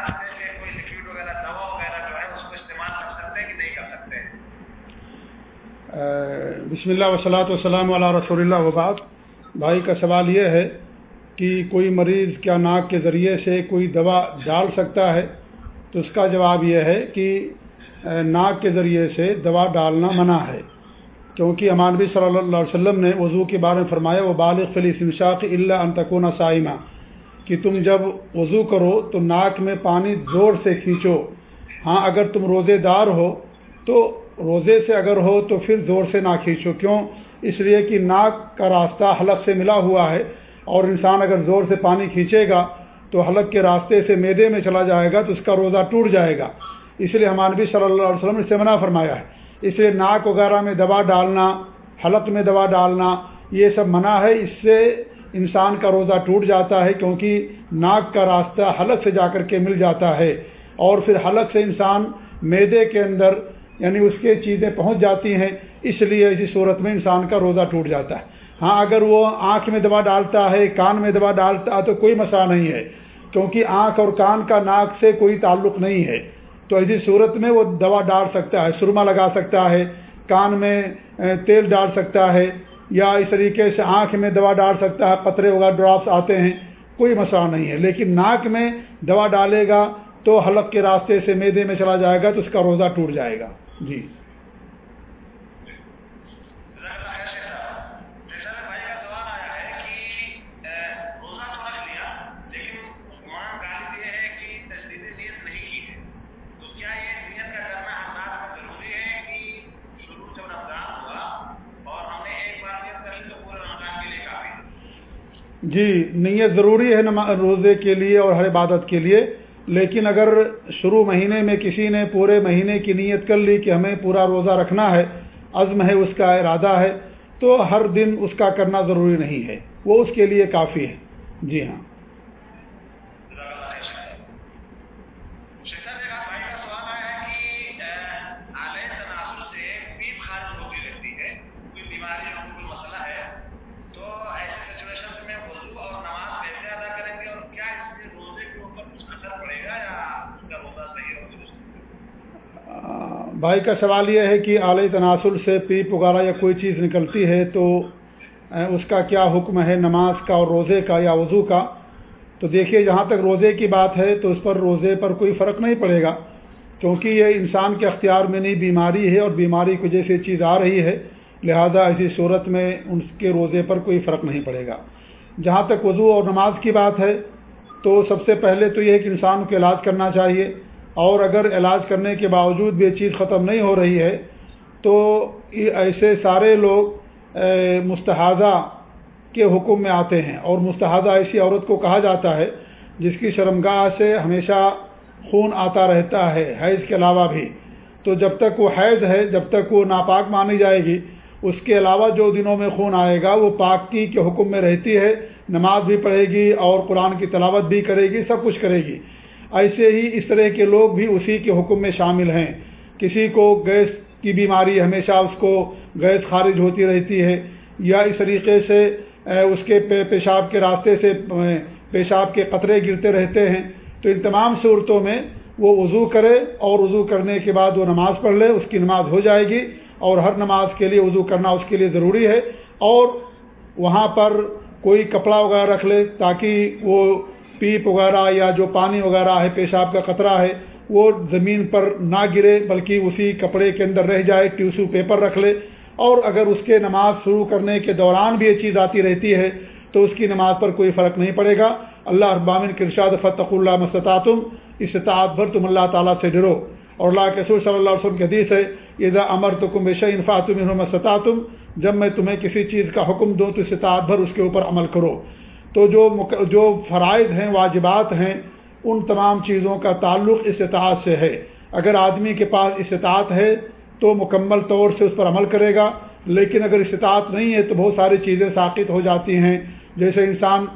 راستے سے کوئی لکوڈ وغیرہ دوا وغیرہ جو ہے اس کو استعمال کر سکتے ہیں کہ نہیں کر سکتے بسم اللہ وسلاۃ وسلم علیہ رسول اللہ وباد بھائی، کا سوال یہ ہے کہ کوئی مریض کیا ناک کے ذریعے سے کوئی دوا ڈال سکتا ہے؟ تو اس کا جواب یہ ہے کہ ناک کے ذریعے سے دوا ڈالنا منع ہے۔ کیونکہ امانبی صلی اللہ علیہ وسلم نے وضو کے بارے میں فرمایا وہ بالغ فلی سمشاق اللہ انتقون سائمہ کہ تم جب وضو کرو تو ناک میں پانی زور سے کھینچو۔ ہاں اگر تم روزے دار ہو تو روزے سے اگر ہو تو پھر زور سے نہ کھینچو۔ کیوں؟ اس لیے کہ ناک کا راستہ حلق سے ملا ہوا ہے اور انسان اگر زور سے پانی کھینچے گا تو حلق کے راستے سے میدے میں چلا جائے گا تو اس کا روزہ ٹوٹ جائے گا۔ اس لیے ہمانبی صلی اللہ علیہ وسلم نے سے منع فرمایا ہے۔ اس لیے ناک وغیرہ میں دوا ڈالنا، حلق میں دوا ڈالنا، یہ سب منع ہے۔ اس سے انسان کا روزہ ٹوٹ جاتا ہے کیونکہ ناک کا راستہ حلق سے جا کر کے مل جاتا ہے اور پھر حلق سے انسان میدے کے اندر یعنی اس کے چیزیں پہنچ جاتی ہیں، اس لیے اسی صورت میں انسان کا روزہ ٹوٹ جاتا ہے۔ ہاں اگر وہ آنکھ میں دوا ڈالتا ہے، کان میں دوا ڈالتا ہے، تو کوئی مسئلہ نہیں ہے۔ کیونکہ آنکھ اور کان کا ناک سے کوئی تعلق نہیں ہے۔ تو ایسی صورت میں وہ دوا ڈال سکتا ہے، سرما لگا سکتا ہے، کان میں تیل ڈال سکتا ہے۔ یا اس طریقے سے آنکھ میں دوا ڈال سکتا ہے قطرے وغیرہ ڈراپس آتے ہیں، کوئی مسئلہ نہیں ہے۔ لیکن ناک میں دوا ڈالے گا تو حلق کے راستے سے میدے میں چلا جائے گا تو اس کا روزہ ٹوٹ جائے گا۔ جی۔ جی نیت ضروری ہے روزے کے لیے اور ہر عبادت کے لیے، لیکن اگر شروع مہینے میں کسی نے پورے مہینے کی نیت کر لی کہ ہمیں پورا روزہ رکھنا ہے، عزم ہے، اس کا ارادہ ہے، تو ہر دن اس کا کرنا ضروری نہیں ہے۔ وہ اس کے لیے کافی ہے۔ جی ہاں۔ بھائی کا سوال یہ ہے کہ اعلی تناسل سے پیپ وغیرہ یا کوئی چیز نکلتی ہے تو اس کا کیا حکم ہے نماز کا اور روزے کا یا وضو کا؟ تو دیکھیے، جہاں تک روزے کی بات ہے تو اس پر روزے پر کوئی فرق نہیں پڑے گا کیونکہ یہ انسان کے اختیار میں نہیں، بیماری ہے اور بیماری کی وجہ سے چیز آ رہی ہے، لہذا ایسی صورت میں ان کے روزے پر کوئی فرق نہیں پڑے گا۔ جہاں تک وضو اور نماز کی بات ہے تو سب سے پہلے تو یہ ہے کہ انسان کو علاج کرنا چاہیے۔ اور اگر علاج کرنے کے باوجود بھی یہ چیز ختم نہیں ہو رہی ہے، تو ایسے سارے لوگ مستحضہ کے حکم میں آتے ہیں۔ اور مستحضہ ایسی عورت کو کہا جاتا ہے جس کی شرمگاہ سے ہمیشہ خون آتا رہتا ہے، حیض کے علاوہ بھی۔ تو جب تک وہ حیض ہے، جب تک وہ ناپاک مانی جائے گی، اس کے علاوہ جو دنوں میں خون آئے گا، وہ پاکی کے حکم میں رہتی ہے۔ نماز بھی پڑھے گی اور قرآن کی تلاوت بھی کرے گی، سب کچھ کرے گی۔ ایسے ہی اس طرح کے لوگ بھی اسی کے حکم میں شامل ہیں۔ کسی کو گیس کی بیماری ہمیشہ اس کو گیس خارج ہوتی رہتی ہے یا اس طریقے سے اس کے پیشاب کے راستے سے پیشاب کے قطرے گرتے رہتے ہیں۔ تو ان تمام صورتوں میں وہ وضو کرے اور وضو کرنے کے بعد وہ نماز پڑھ لے، اس کی نماز ہو جائے گی اور ہر نماز کے لیے وضو کرنا اس کے لیے ضروری ہے۔ اور وہاں پر کوئی کپڑا وغیرہ رکھ لے تاکہ وہ پیپ وغیرہ یا جو پانی وغیرہ ہے، پیشاب کا خطرہ ہے، وہ زمین پر نہ گرے، بلکہ اسی کپڑے کے اندر رہ جائے، ٹیوسو پیپر رکھ لے۔ اور اگر اس کے نماز شروع کرنے کے دوران بھی یہ چیز آتی رہتی ہے، تو اس کی نماز پر کوئی فرق نہیں پڑے گا۔ اللہ ابامن کرشاد فتح اللہ مستطاطم استطاعت بھر تم اللہ تعالیٰ سے ڈرو۔ اور اللہ کے سور صلی اللہ علیہ وسلم کی حدیث ہے یہ امر تو کم بیش انفاطم مستطاطم جب میں تمہیں کسی چیز کا حکم دوں، تو استطاعت بھر اس کے اوپر عمل کرو۔ تو جو جو فرائض ہیں، واجبات ہیں، ان تمام چیزوں کا تعلق استطاعت سے ہے۔ اگر آدمی کے پاس استطاعت ہے، تو مکمل طور سے اس پر عمل کرے گا۔ لیکن اگر استطاعت نہیں ہے، تو بہت ساری چیزیں ساقط ہو جاتی ہیں۔ جیسے انسان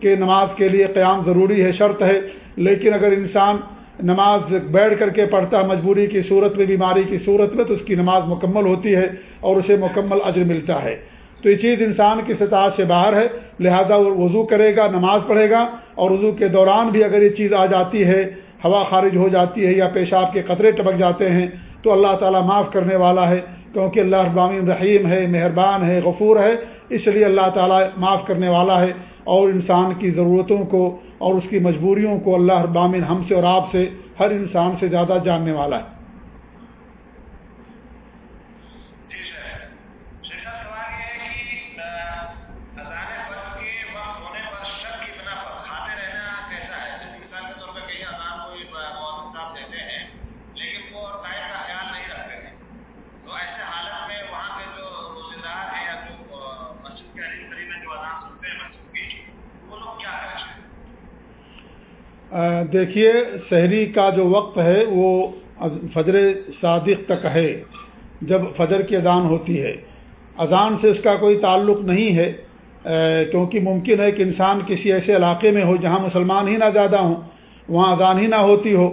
کے نماز کے لیے قیام ضروری ہے، شرط ہے۔ لیکن اگر انسان نماز بیٹھ کر کے پڑھتا ہے مجبوری کی صورت میں، بیماری کی صورت میں، تو اس کی نماز مکمل ہوتی ہے اور اسے مکمل اجر ملتا ہے۔ تو یہ چیز انسان کی سطح سے باہر ہے، لہذا وہ وضو کرے گا، نماز پڑھے گا، اور وضو کے دوران بھی اگر یہ چیز آ جاتی ہے، ہوا خارج ہو جاتی ہے یا پیشاب کے قطرے ٹپک جاتے ہیں، تو اللہ تعالیٰ معاف کرنے والا ہے، کیونکہ اللہ ابامین رحیم ہے، مہربان ہے، غفور ہے، اس لیے اللہ تعالیٰ معاف کرنے والا ہے، اور انسان کی ضرورتوں کو اور اس کی مجبوریوں کو اللہ ابامین ہم سے اور آپ سے، ہر انسان سے زیادہ جاننے والا ہے۔ دیکھیے شہری کا جو وقت ہے وہ فجر صادق تک ہے، جب فجر کی اذان ہوتی ہے۔ اذان سے اس کا کوئی تعلق نہیں ہے کیونکہ ممکن ہے کہ انسان کسی ایسے علاقے میں ہو جہاں مسلمان ہی نہ زیادہ ہوں، وہاں اذان ہی نہ ہوتی ہو،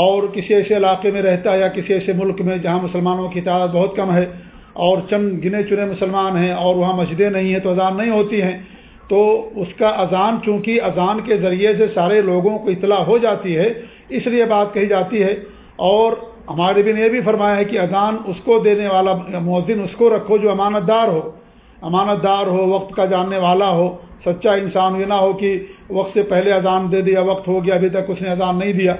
اور کسی ایسے علاقے میں رہتا ہے یا کسی ایسے ملک میں جہاں مسلمانوں کی تعداد بہت کم ہے، اور چند گنے چنے مسلمان ہیں اور وہاں مسجدیں نہیں ہیں تو اذان نہیں ہوتی ہیں۔ تو اس کا اذان چونکہ اذان کے ذریعے سے سارے لوگوں کو اطلاع ہو جاتی ہے، اس لیے بات کہی جاتی ہے۔ اور ہمارے بھی نے یہ بھی فرمایا ہے کہ اذان اس کو دینے والا مؤذن اس کو رکھو جو امانت دار ہو۔ امانت دار ہو، وقت کا جاننے والا ہو۔ سچا انسان یہ نہ ہو کہ وقت سے پہلے اذان دے دیا، وقت ہو گیا، ابھی تک اس نے اذان نہیں دیا۔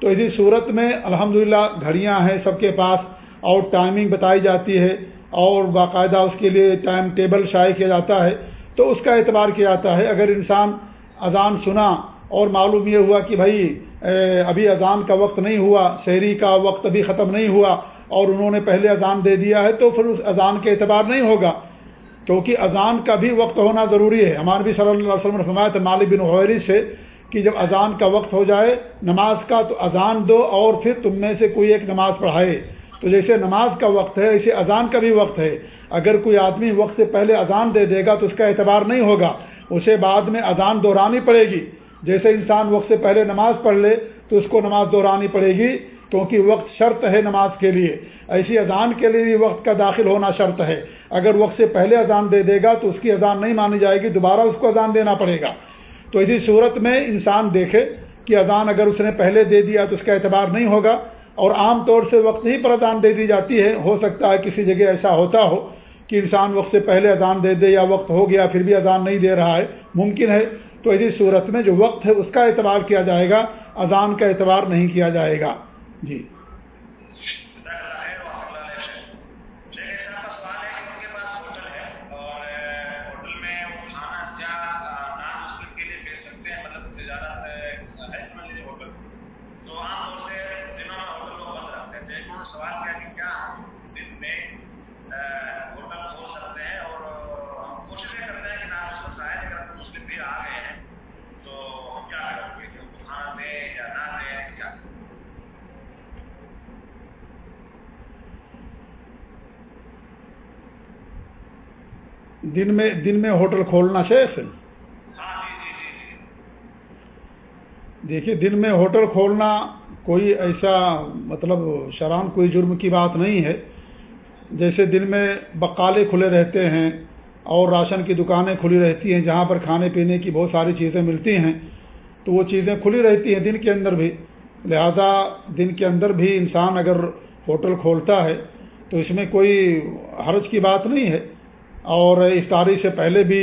تو اسی صورت میں الحمد گھڑیاں ہیں سب کے پاس، اور ٹائمنگ بتائی جاتی ہے، اور باقاعدہ اس کے لیے ٹائم ٹیبل شائع کیا جاتا ہے۔ تو اس کا اعتبار کیا جاتا ہے؟ اگر انسان اذان سنا اور معلوم یہ ہوا کہ بھائی ابھی اذان کا وقت نہیں ہوا، شہری کا وقت ابھی ختم نہیں ہوا اور انہوں نے پہلے اذان دے دیا ہے، تو پھر اس اذان کے اعتبار نہیں ہوگا۔ کیونکہ اذان کا بھی وقت ہونا ضروری ہے۔ ہمارے بھی صلی اللہ علیہ وسلم نے فرمایا تھا، مالک بن غوری سے کہ جب اذان کا وقت ہو جائے نماز کا تو اذان دو اور پھر تم میں سے کوئی ایک نماز پڑھائے۔ تو جیسے نماز کا وقت ہے ایسے اذان کا بھی وقت ہے۔ اگر کوئی آدمی وقت سے پہلے اذان دے دے گا تو اس کا اعتبار نہیں ہوگا۔ اسے بعد میں اذان دہرانی پڑے گی۔ جیسے انسان وقت سے پہلے نماز پڑھ لے تو اس کو نماز دہرانی پڑے گی، کیونکہ وقت شرط ہے نماز کے لیے۔ ایسی اذان کے لیے بھی وقت کا داخل ہونا شرط ہے۔ اگر وقت سے پہلے اذان دے دے گا تو اس کی اذان نہیں مانی جائے گی، دوبارہ اس کو اذان دینا پڑے گا۔ تو اسی صورت میں انسان دیکھے کہ اذان اگر اس نے پہلے دے دیا تو اس کا اعتبار نہیں ہوگا۔ اور عام طور سے وقت ہی پر اذان دے دی جاتی ہے۔ ہو سکتا ہے کسی جگہ ایسا ہوتا ہو کہ انسان وقت سے پہلے اذان دے دے یا وقت ہو گیا پھر بھی اذان نہیں دے رہا ہے۔ ممکن ہے۔ تو ایسی صورت میں جو وقت ہے اس کا اعتبار کیا جائے گا۔ اذان کا اعتبار نہیں کیا جائے گا۔ جی۔ دن میں دن میں ہوٹل کھولنا شیخ دیکھیے، دن میں ہوٹل کھولنا کوئی ایسا مطلب شران، کوئی جرم کی بات نہیں ہے۔ جیسے دن میں بقالے کھلے رہتے ہیں اور راشن کی دکانیں کھلی رہتی ہیں، جہاں پر کھانے پینے کی بہت ساری چیزیں ملتی ہیں، تو وہ چیزیں کھلی رہتی ہیں دن کے اندر بھی۔ لہذا دن کے اندر بھی انسان اگر ہوٹل کھولتا ہے تو اس میں کوئی حرج کی بات نہیں ہے۔ اور افطاری سے پہلے بھی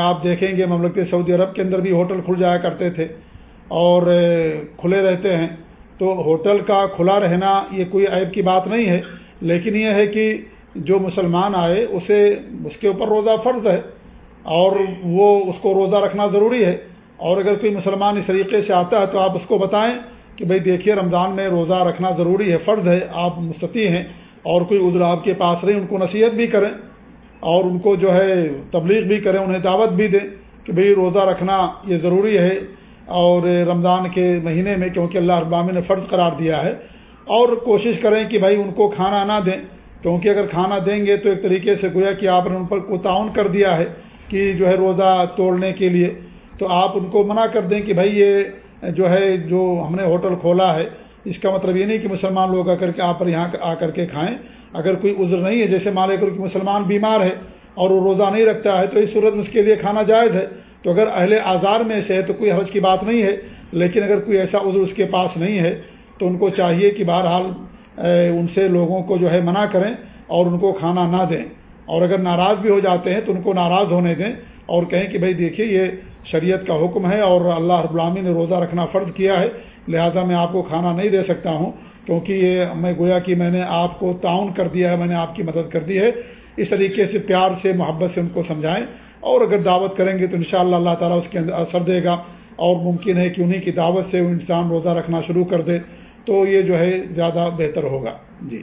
آپ دیکھیں گے مملکت سعودی عرب کے اندر بھی ہوٹل کھل جایا کرتے تھے اور کھلے رہتے ہیں۔ تو ہوٹل کا کھلا رہنا یہ کوئی عیب کی بات نہیں ہے، لیکن یہ ہے کہ جو مسلمان آئے، اسے، اس کے اوپر روزہ فرض ہے اور وہ اس کو روزہ رکھنا ضروری ہے۔ اور اگر کوئی مسلمان اس طریقے سے آتا ہے تو آپ اس کو بتائیں کہ بھئی دیکھیے، رمضان میں روزہ رکھنا ضروری ہے، فرض ہے، آپ مستطی ہیں اور کوئی عذر آپ کے پاس رہے ان کو نصیحت بھی کریں۔ اور ان کو جو ہے تبلیغ بھی کریں، انہیں دعوت بھی دیں کہ بھئی روزہ رکھنا یہ ضروری ہے اور رمضان کے مہینے میں، کیونکہ اللہ ابامی نے فرض قرار دیا ہے۔ اور کوشش کریں کہ بھائی ان کو کھانا نہ دیں، کیونکہ اگر کھانا دیں گے تو ایک طریقے سے گویا کہ آپ نے ان پر کو تعاون کر دیا ہے کہ جو ہے روزہ توڑنے کے لیے۔ تو آپ ان کو منع کر دیں کہ بھائی یہ جو ہے، جو ہم نے ہوٹل کھولا ہے، اس کا مطلب یہ نہیں کہ مسلمان لوگ آ کر کے، آپ پر یہاں آ کر کے کھائیں۔ اگر کوئی عذر نہیں ہے، جیسے مان لے مسلمان بیمار ہے اور وہ روزہ نہیں رکھتا ہے، تو اس صورت میں اس کے لیے کھانا جائز ہے۔ تو اگر اہل آزار میں سے ہے تو کوئی حرج کی بات نہیں ہے، لیکن اگر کوئی ایسا عذر اس کے پاس نہیں ہے تو ان کو چاہیے کہ بہرحال ان سے لوگوں کو جو ہے منع کریں اور ان کو کھانا نہ دیں۔ اور اگر ناراض بھی ہو جاتے ہیں تو ان کو ناراض ہونے دیں اور کہیں کہ بھائی دیکھیے، یہ شریعت کا حکم ہے اور اللہ رب العامی نے روزہ رکھنا فرض کیا ہے، لہذا میں آپ کو کھانا نہیں دے سکتا ہوں۔ کیونکہ یہ میں گویا کہ میں نے آپ کو تعاون کر دیا ہے، میں نے آپ کی مدد کر دی ہے۔ اس طریقے سے پیار سے، محبت سے ان کو سمجھائیں۔ اور اگر دعوت کریں گے تو انشاءاللہ اللہ تعالیٰ اس کے اندر اثر دے گا۔ اور ممکن ہے کہ انہیں کی دعوت سے انسان روزہ رکھنا شروع کر دے۔ تو یہ جو ہے، زیادہ بہتر ہوگا۔ جی۔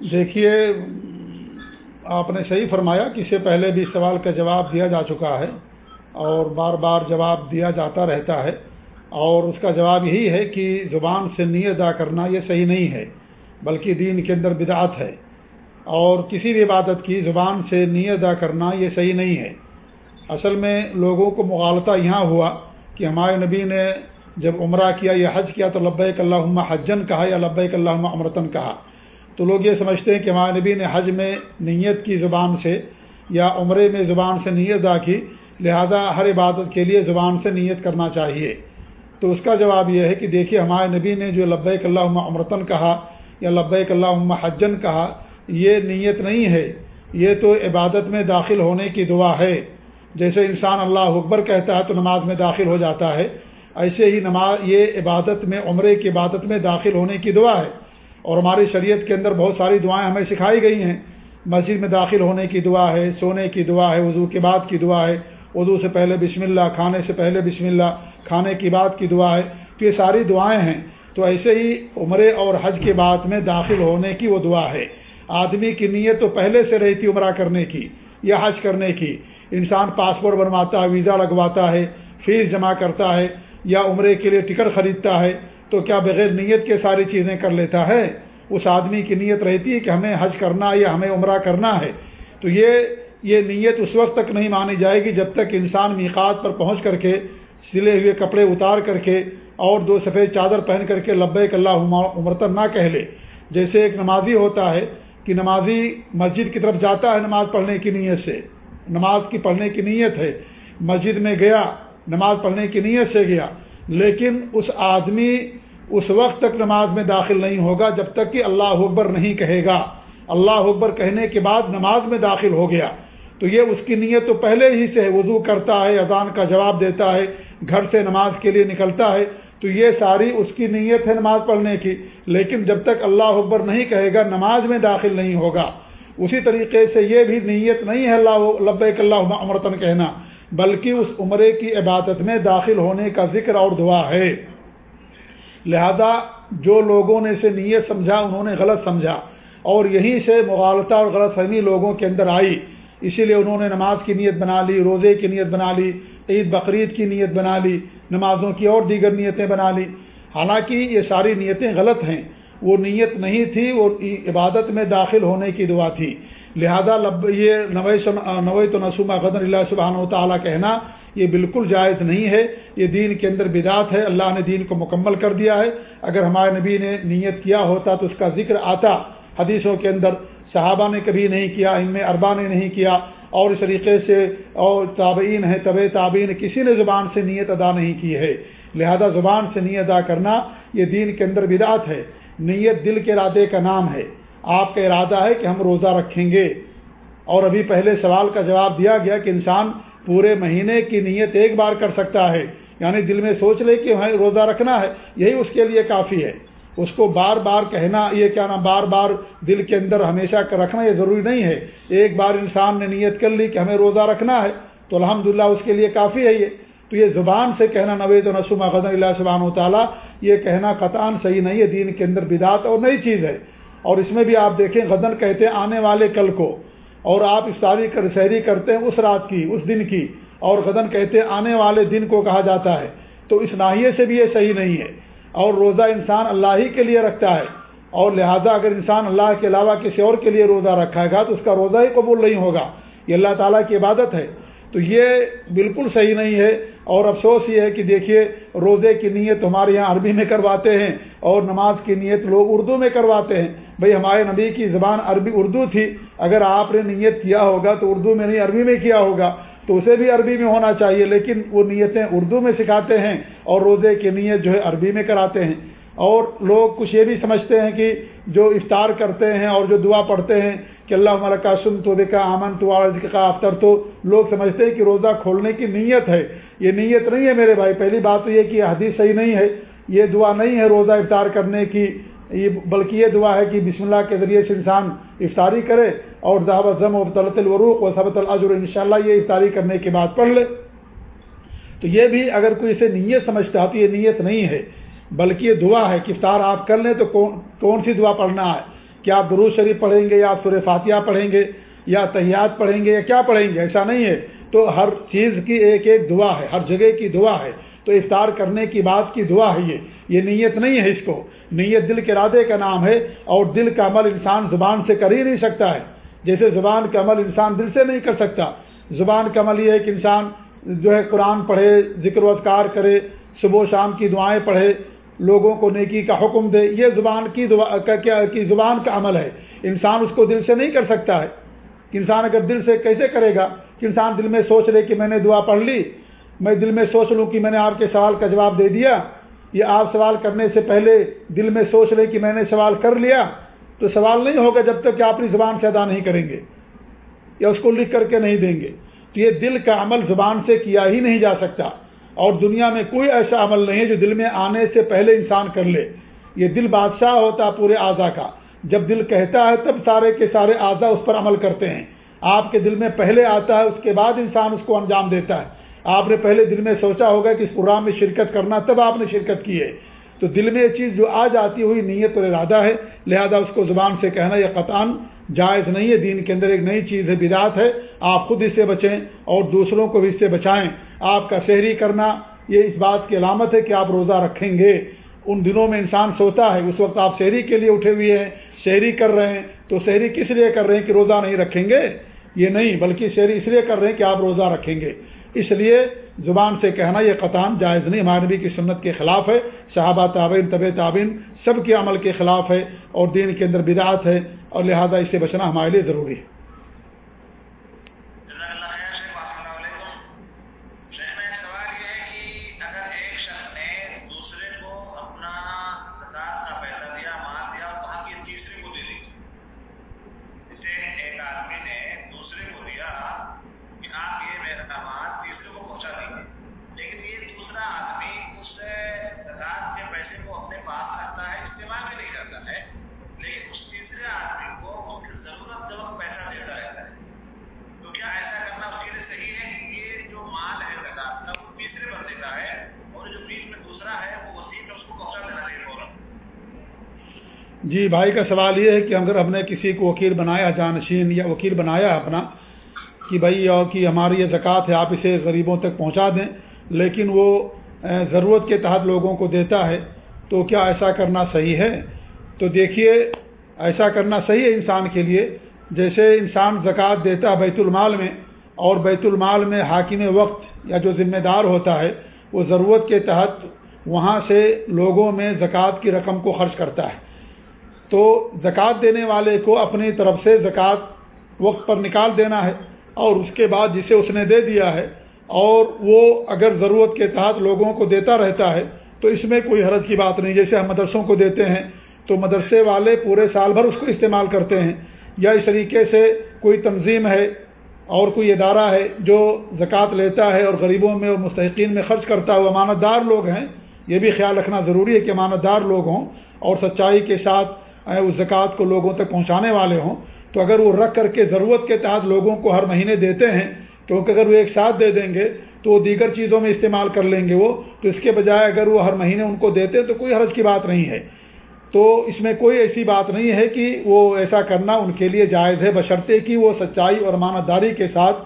دیکھیے، آپ نے صحیح فرمایا کہ اس سے پہلے بھی سوال کا جواب دیا جا چکا ہے اور بار بار جواب دیا جاتا رہتا ہے اور اس کا جواب یہی ہے کہ زبان سے نیت ادا کرنا یہ صحیح نہیں ہے، بلکہ دین کے اندر بدعت ہے اور کسی بھی عبادت کی زبان سے نیت ادا کرنا یہ صحیح نہیں ہے۔ اصل میں لوگوں کو مغالطہ یہاں ہوا کہ ہمارے نبی نے جب عمرہ کیا یا حج کیا تو لبیک اللہ حجن کہا یا لبیک اللہ امرتن کہا۔ تو لوگ یہ سمجھتے ہیں کہ ہمارے نبی نے حج میں نیت کی زبان سے یا عمرے میں زبان سے نیت ادا کی، لہذا ہر عبادت کے لیے زبان سے نیت کرنا چاہیے۔ تو اس کا جواب یہ ہے کہ دیکھیے، ہمارے نبی نے جو لبیک اللہ امرتن کہا یا لبیک اللہ حجن کہا، یہ نیت نہیں ہے۔ یہ تو عبادت میں داخل ہونے کی دعا ہے۔ جیسے انسان اللہ اکبر کہتا ہے تو نماز میں داخل ہو جاتا ہے، ایسے ہی نماز، یہ عبادت میں، عمرے کی عبادت میں داخل ہونے کی دعا ہے۔ اور ہماری شریعت کے اندر بہت ساری دعائیں ہمیں سکھائی گئی ہیں۔ مسجد میں داخل ہونے کی دعا ہے، سونے کی دعا ہے، وضو کے بعد کی دعا ہے، وضو سے پہلے بسم اللہ، کھانے سے پہلے بسم اللہ، کھانے کی بعد کی دعا ہے۔ تو یہ ساری دعائیں ہیں۔ تو ایسے ہی عمرے اور حج کے بعد میں داخل ہونے کی وہ دعا ہے۔ آدمی کی نیت تو پہلے سے رہی تھی عمرہ کرنے کی یا حج کرنے کی۔ انسان پاسپورٹ بنواتا ہے، ویزا لگواتا ہے، فیس جمع کرتا ہے یا عمرے کے لیے ٹکٹ خریدتا ہے۔ تو کیا بغیر نیت کے ساری چیزیں کر لیتا ہے؟ اس آدمی کی نیت رہتی ہے کہ ہمیں حج کرنا یا ہمیں عمرہ کرنا ہے۔ تو یہ یہ نیت اس وقت تک نہیں مانی جائے گی جب تک انسان میقات پر پہنچ کر کے، سلے ہوئے کپڑے اتار کر کے اور دو سفید چادر پہن کر کے لبیک اللہ عمرتن نہ کہہ لے جیسے ایک نمازی ہوتا ہے کہ نمازی مسجد کی طرف جاتا ہے نماز پڑھنے کی نیت سے۔ نماز کی پڑھنے کی نیت ہے۔ مسجد میں گیا، نماز پڑھنے کی نیت سے گیا۔ لیکن اس آدمی اس وقت تک نماز میں داخل نہیں ہوگا جب تک کہ اللہ اکبر نہیں کہے گا۔ اللہ اکبر کہنے کے بعد نماز میں داخل ہو گیا۔ تو یہ اس کی نیت تو پہلے ہی سے وضو کرتا ہے، اذان کا جواب دیتا ہے، گھر سے نماز کے لیے نکلتا ہے۔ تو یہ ساری اس کی نیت ہے نماز پڑھنے کی۔ لیکن جب تک اللہ اکبر نہیں کہے گا، نماز میں داخل نہیں ہوگا۔ اسی طریقے سے یہ بھی نیت نہیں ہے اللہ لب اللہ عمرتن کہنا، بلکہ اس عمرے کی عبادت میں داخل ہونے کا ذکر اور دعا ہے۔ لہذا جو لوگوں نے اسے نیت سمجھا، انہوں نے غلط سمجھا۔ اور یہیں سے مغالطہ اور غلط فہمی لوگوں کے اندر آئی۔ اسی لیے انہوں نے نماز کی نیت بنا لی، روزے کی نیت بنا لی، عید بقرعید کی نیت بنا لی، نمازوں کی اور دیگر نیتیں بنا لی۔ حالانکہ یہ ساری نیتیں غلط ہیں۔ وہ نیت نہیں تھی، وہ عبادت میں داخل ہونے کی دعا تھی۔ لہذا لب یہ نوے تو نسومہ غدر اللہ سبحانہ و تعالیٰ کہنا یہ بالکل جائز نہیں ہے، یہ دین کے اندر بدعت ہے، اللہ نے دین کو مکمل کر دیا ہے۔ اگر ہمارے نبی نے نیت کیا ہوتا تو اس کا ذکر آتا۔ حدیثوں کے اندر صحابہ نے کبھی نہیں کیا، ان میں اربا نے نہیں کیا۔ اور اس طریقے سے اور تابعین ہے طب تابعین، کسی نے زبان سے نیت ادا نہیں کی ہے۔ لہذا زبان سے نیت ادا کرنا یہ دین کے اندر بدعت ہے۔ نیت دل کے ارادے کا نام ہے۔ آپ کا ارادہ ہے کہ ہم روزہ رکھیں گے۔ اور ابھی پہلے سوال کا جواب دیا گیا کہ انسان پورے مہینے کی نیت ایک بار کر سکتا ہے۔ یعنی دل میں سوچ لے کہ ہمیں روزہ رکھنا ہے، یہی اس کے لیے کافی ہے۔ اس کو بار بار کہنا، یہ کیا نا بار بار دل کے اندر ہمیشہ رکھنا یہ ضروری نہیں ہے۔ ایک بار انسان نے نیت کر لی کہ ہمیں روزہ رکھنا ہے، تو الحمدللہ اس کے لیے کافی ہے یہ۔ تو یہ زبان سے کہنا نوید و نسمہ غزن اللہ سبحانہ و تعالیٰ، یہ کہنا قطعان صحیح نہیں ہے۔ دین کے اندر بدعت اور نئی چیز ہے۔ اور اس میں بھی آپ دیکھیں غزن کہتے ہیں آنے والے کل کو۔ اور آپ اس تاریخ سحری کرتے ہیں اس رات کی، اس دن کی، اور غدن کہتے ہیں آنے والے دن کو کہا جاتا ہے۔ تو اس ناحیے سے بھی یہ صحیح نہیں ہے۔ اور روزہ انسان اللہ ہی کے لیے رکھتا ہے۔ اور لہٰذا اگر انسان اللہ کے علاوہ کسی اور کے لیے روزہ رکھائے گا تو اس کا روزہ ہی قبول نہیں ہوگا۔ یہ اللہ تعالیٰ کی عبادت ہے۔ تو یہ بالکل صحیح نہیں ہے۔ اور افسوس یہ ہے کہ دیکھیے، روزے کی نیت ہمارے یہاں عربی میں کرواتے ہیں اور نماز کی نیت لوگ اردو میں کرواتے ہیں۔ بھئی ہمارے نبی کی زبان عربی اردو تھی۔ اگر آپ نے نیت کیا ہوگا تو اردو میں نہیں، عربی میں کیا ہوگا؟ تو اسے بھی عربی میں ہونا چاہیے، لیکن وہ نیتیں اردو میں سکھاتے ہیں اور روزے کی نیت جو ہے عربی میں کراتے ہیں۔ اور لوگ کچھ یہ بھی سمجھتے ہیں کہ جو افطار کرتے ہیں اور جو دعا پڑھتے ہیں کہ اللہ ملکہ سن تو دیکھا، آمن تو کا افطر تو۔ لوگ سمجھتے ہیں کہ روزہ کھولنے کی نیت ہے۔ یہ نیت نہیں ہے میرے بھائی۔ پہلی بات تو یہ کہ حدیث صحیح نہیں ہے۔ یہ دعا نہیں ہے روزہ افطار کرنے کی۔ یہ بلکہ یہ دعا ہے کہ بسم اللہ کے ذریعے سے انسان افطاری کرے اور دعوت ضم و طلط الوروق و صبط العجر ان اللہ یہ افطاری کرنے کے بعد پڑھ لے۔ تو یہ بھی اگر کوئی اسے نیت سمجھتا تو یہ نیت نہیں ہے، بلکہ یہ دعا ہے کہ افطار آپ کر لیں تو کون کون سی دعا پڑھنا ہے؟ کیا آپ درو شریف پڑھیں گے یا سر فاتحہ پڑھیں گے یا تحیات پڑھیں گے یا کیا پڑھیں گے، ایسا نہیں ہے۔ تو ہر چیز کی ایک ایک دعا ہے، ہر جگہ کی دعا ہے۔ تو افطار کرنے کی بات کی دعا ہے یہ۔ یہ نیت نہیں ہے اس کو۔ نیت دل کے ارادے کا نام ہے اور دل کا عمل انسان زبان سے کر ہی نہیں سکتا ہے۔ جیسے زبان کا عمل انسان دل سے نہیں کر سکتا۔ زبان کا عمل یہ ہے کہ انسان جو ہے قرآن پڑھے، ذکر و اذکار کرے، صبح و شام کی دعائیں پڑھے لوگوں کو نیکی کا حکم دے، یہ زبان کی دعا کی زبان کا عمل ہے۔ انسان اس کو دل سے نہیں کر سکتا ہے۔ کہ انسان اگر دل سے کیسے کرے گا؟ کہ انسان دل میں سوچ لے کہ میں نے دعا پڑھ لی، میں دل میں سوچ لوں کہ میں نے آپ کے سوال کا جواب دے دیا۔ یا آپ سوال کرنے سے پہلے دل میں سوچ لے کہ میں نے سوال کر لیا، تو سوال نہیں ہوگا جب تک کہ آپ اپنی زبان سے ادا نہیں کریں گے یا اس کو لکھ کر کے نہیں دیں گے۔ تو یہ دل کا عمل زبان سے کیا ہی نہیں جا سکتا۔ اور دنیا میں کوئی ایسا عمل نہیں ہے جو دل میں آنے سے پہلے انسان کر لے۔ یہ دل بادشاہ ہوتا ہے پورے اعضا کا۔ جب دل کہتا ہے تب سارے کے سارے اعضا اس پر عمل کرتے ہیں۔ آپ کے دل میں پہلے آتا ہے، اس کے بعد انسان اس کو انجام دیتا ہے۔ آپ نے پہلے دل میں سوچا ہوگا کہ اس پروگرام میں شرکت کرنا، تب آپ نے شرکت کی ہے۔ تو دل میں یہ چیز جو آ جاتی ہوئی نیت اور ارادہ ہے، لہذا اس کو زبان سے کہنا یہ قطان جائز نہیں ہے، دین کے اندر ایک نئی چیز ہے، بدعت ہے۔ آپ خود اس سے بچیں اور دوسروں کو بھی اس سے بچائیں۔ آپ کا شہری کرنا، یہ اس بات کی علامت ہے کہ آپ روزہ رکھیں گے۔ ان دنوں میں انسان سوتا ہے، اس وقت آپ شہری کے لیے اٹھے ہوئے ہیں شہری کر رہے ہیں۔ تو شہری کس لیے کر رہے ہیں کہ روزہ نہیں رکھیں گے؟ یہ نہیں، بلکہ شہری اس لیے کر رہے ہیں کہ آپ روزہ رکھیں گے۔ اس لیے زبان سے کہنا یہ قطان جائز نہیں، ہمارے نبی کی سنت کے خلاف ہے، صحابہ تعبین طب تعبین سب کے عمل کے خلاف ہے اور دین کے اندر بدعات ہے اور لہذا اس سے بچنا ہمارے لیے ضروری ہے۔ جی بھائی کا سوال یہ ہے کہ اگر ہم نے کسی کو وکیل بنایا، جانشین یا وکیل بنایا اپنا، کہ بھائی اور کہ ہماری یہ زکوٰۃ ہے، آپ اسے غریبوں تک پہنچا دیں، لیکن وہ ضرورت کے تحت لوگوں کو دیتا ہے، تو کیا ایسا کرنا صحیح ہے؟ تو دیکھیے، ایسا کرنا صحیح ہے انسان کے لیے، جیسے انسان زکوٰۃ دیتا ہے بیت المال میں، اور بیت المال میں حاکم وقت یا جو ذمہ دار ہوتا ہے، وہ ضرورت کے تحت وہاں سے لوگوں میں زکوٰۃ کی رقم کو خرچ کرتا ہے۔ تو زکوٰۃ دینے والے کو اپنی طرف سے زکوٰۃ وقت پر نکال دینا ہے اور اس کے بعد جسے اس نے دے دیا ہے اور وہ اگر ضرورت کے تحت لوگوں کو دیتا رہتا ہے تو اس میں کوئی حرض کی بات نہیں، جیسے ہم مدرسوں کو دیتے ہیں تو مدرسے والے پورے سال بھر اس کو استعمال کرتے ہیں یا اس طریقے سے کوئی تنظیم ہے اور کوئی ادارہ ہے جو زکوٰۃ لیتا ہے اور غریبوں میں اور مستحقین میں خرچ کرتا ہے وہ امانت دار لوگ ہیں، یہ بھی خیال رکھنا ضروری ہے کہ امانت دار لوگ ہوں اور سچائی کے ساتھ اس زکوٰۃ کو لوگوں تک پہنچانے والے ہوں، تو اگر وہ رکھ کر کے ضرورت کے تحت لوگوں کو ہر مہینے دیتے ہیں کیونکہ اگر وہ ایک ساتھ دے دیں گے، تو وہ دیگر چیزوں میں استعمال کر لیں گے وہ، تو اس کے بجائے اگر وہ ہر مہینے ان کو دیتے تو کوئی حرج کی بات نہیں ہے۔ تو اس میں کوئی ایسی بات نہیں ہے کہ وہ ایسا کرنا ان کے لیے جائز ہے، بشرطے کی وہ سچائی اور امانت داری کے ساتھ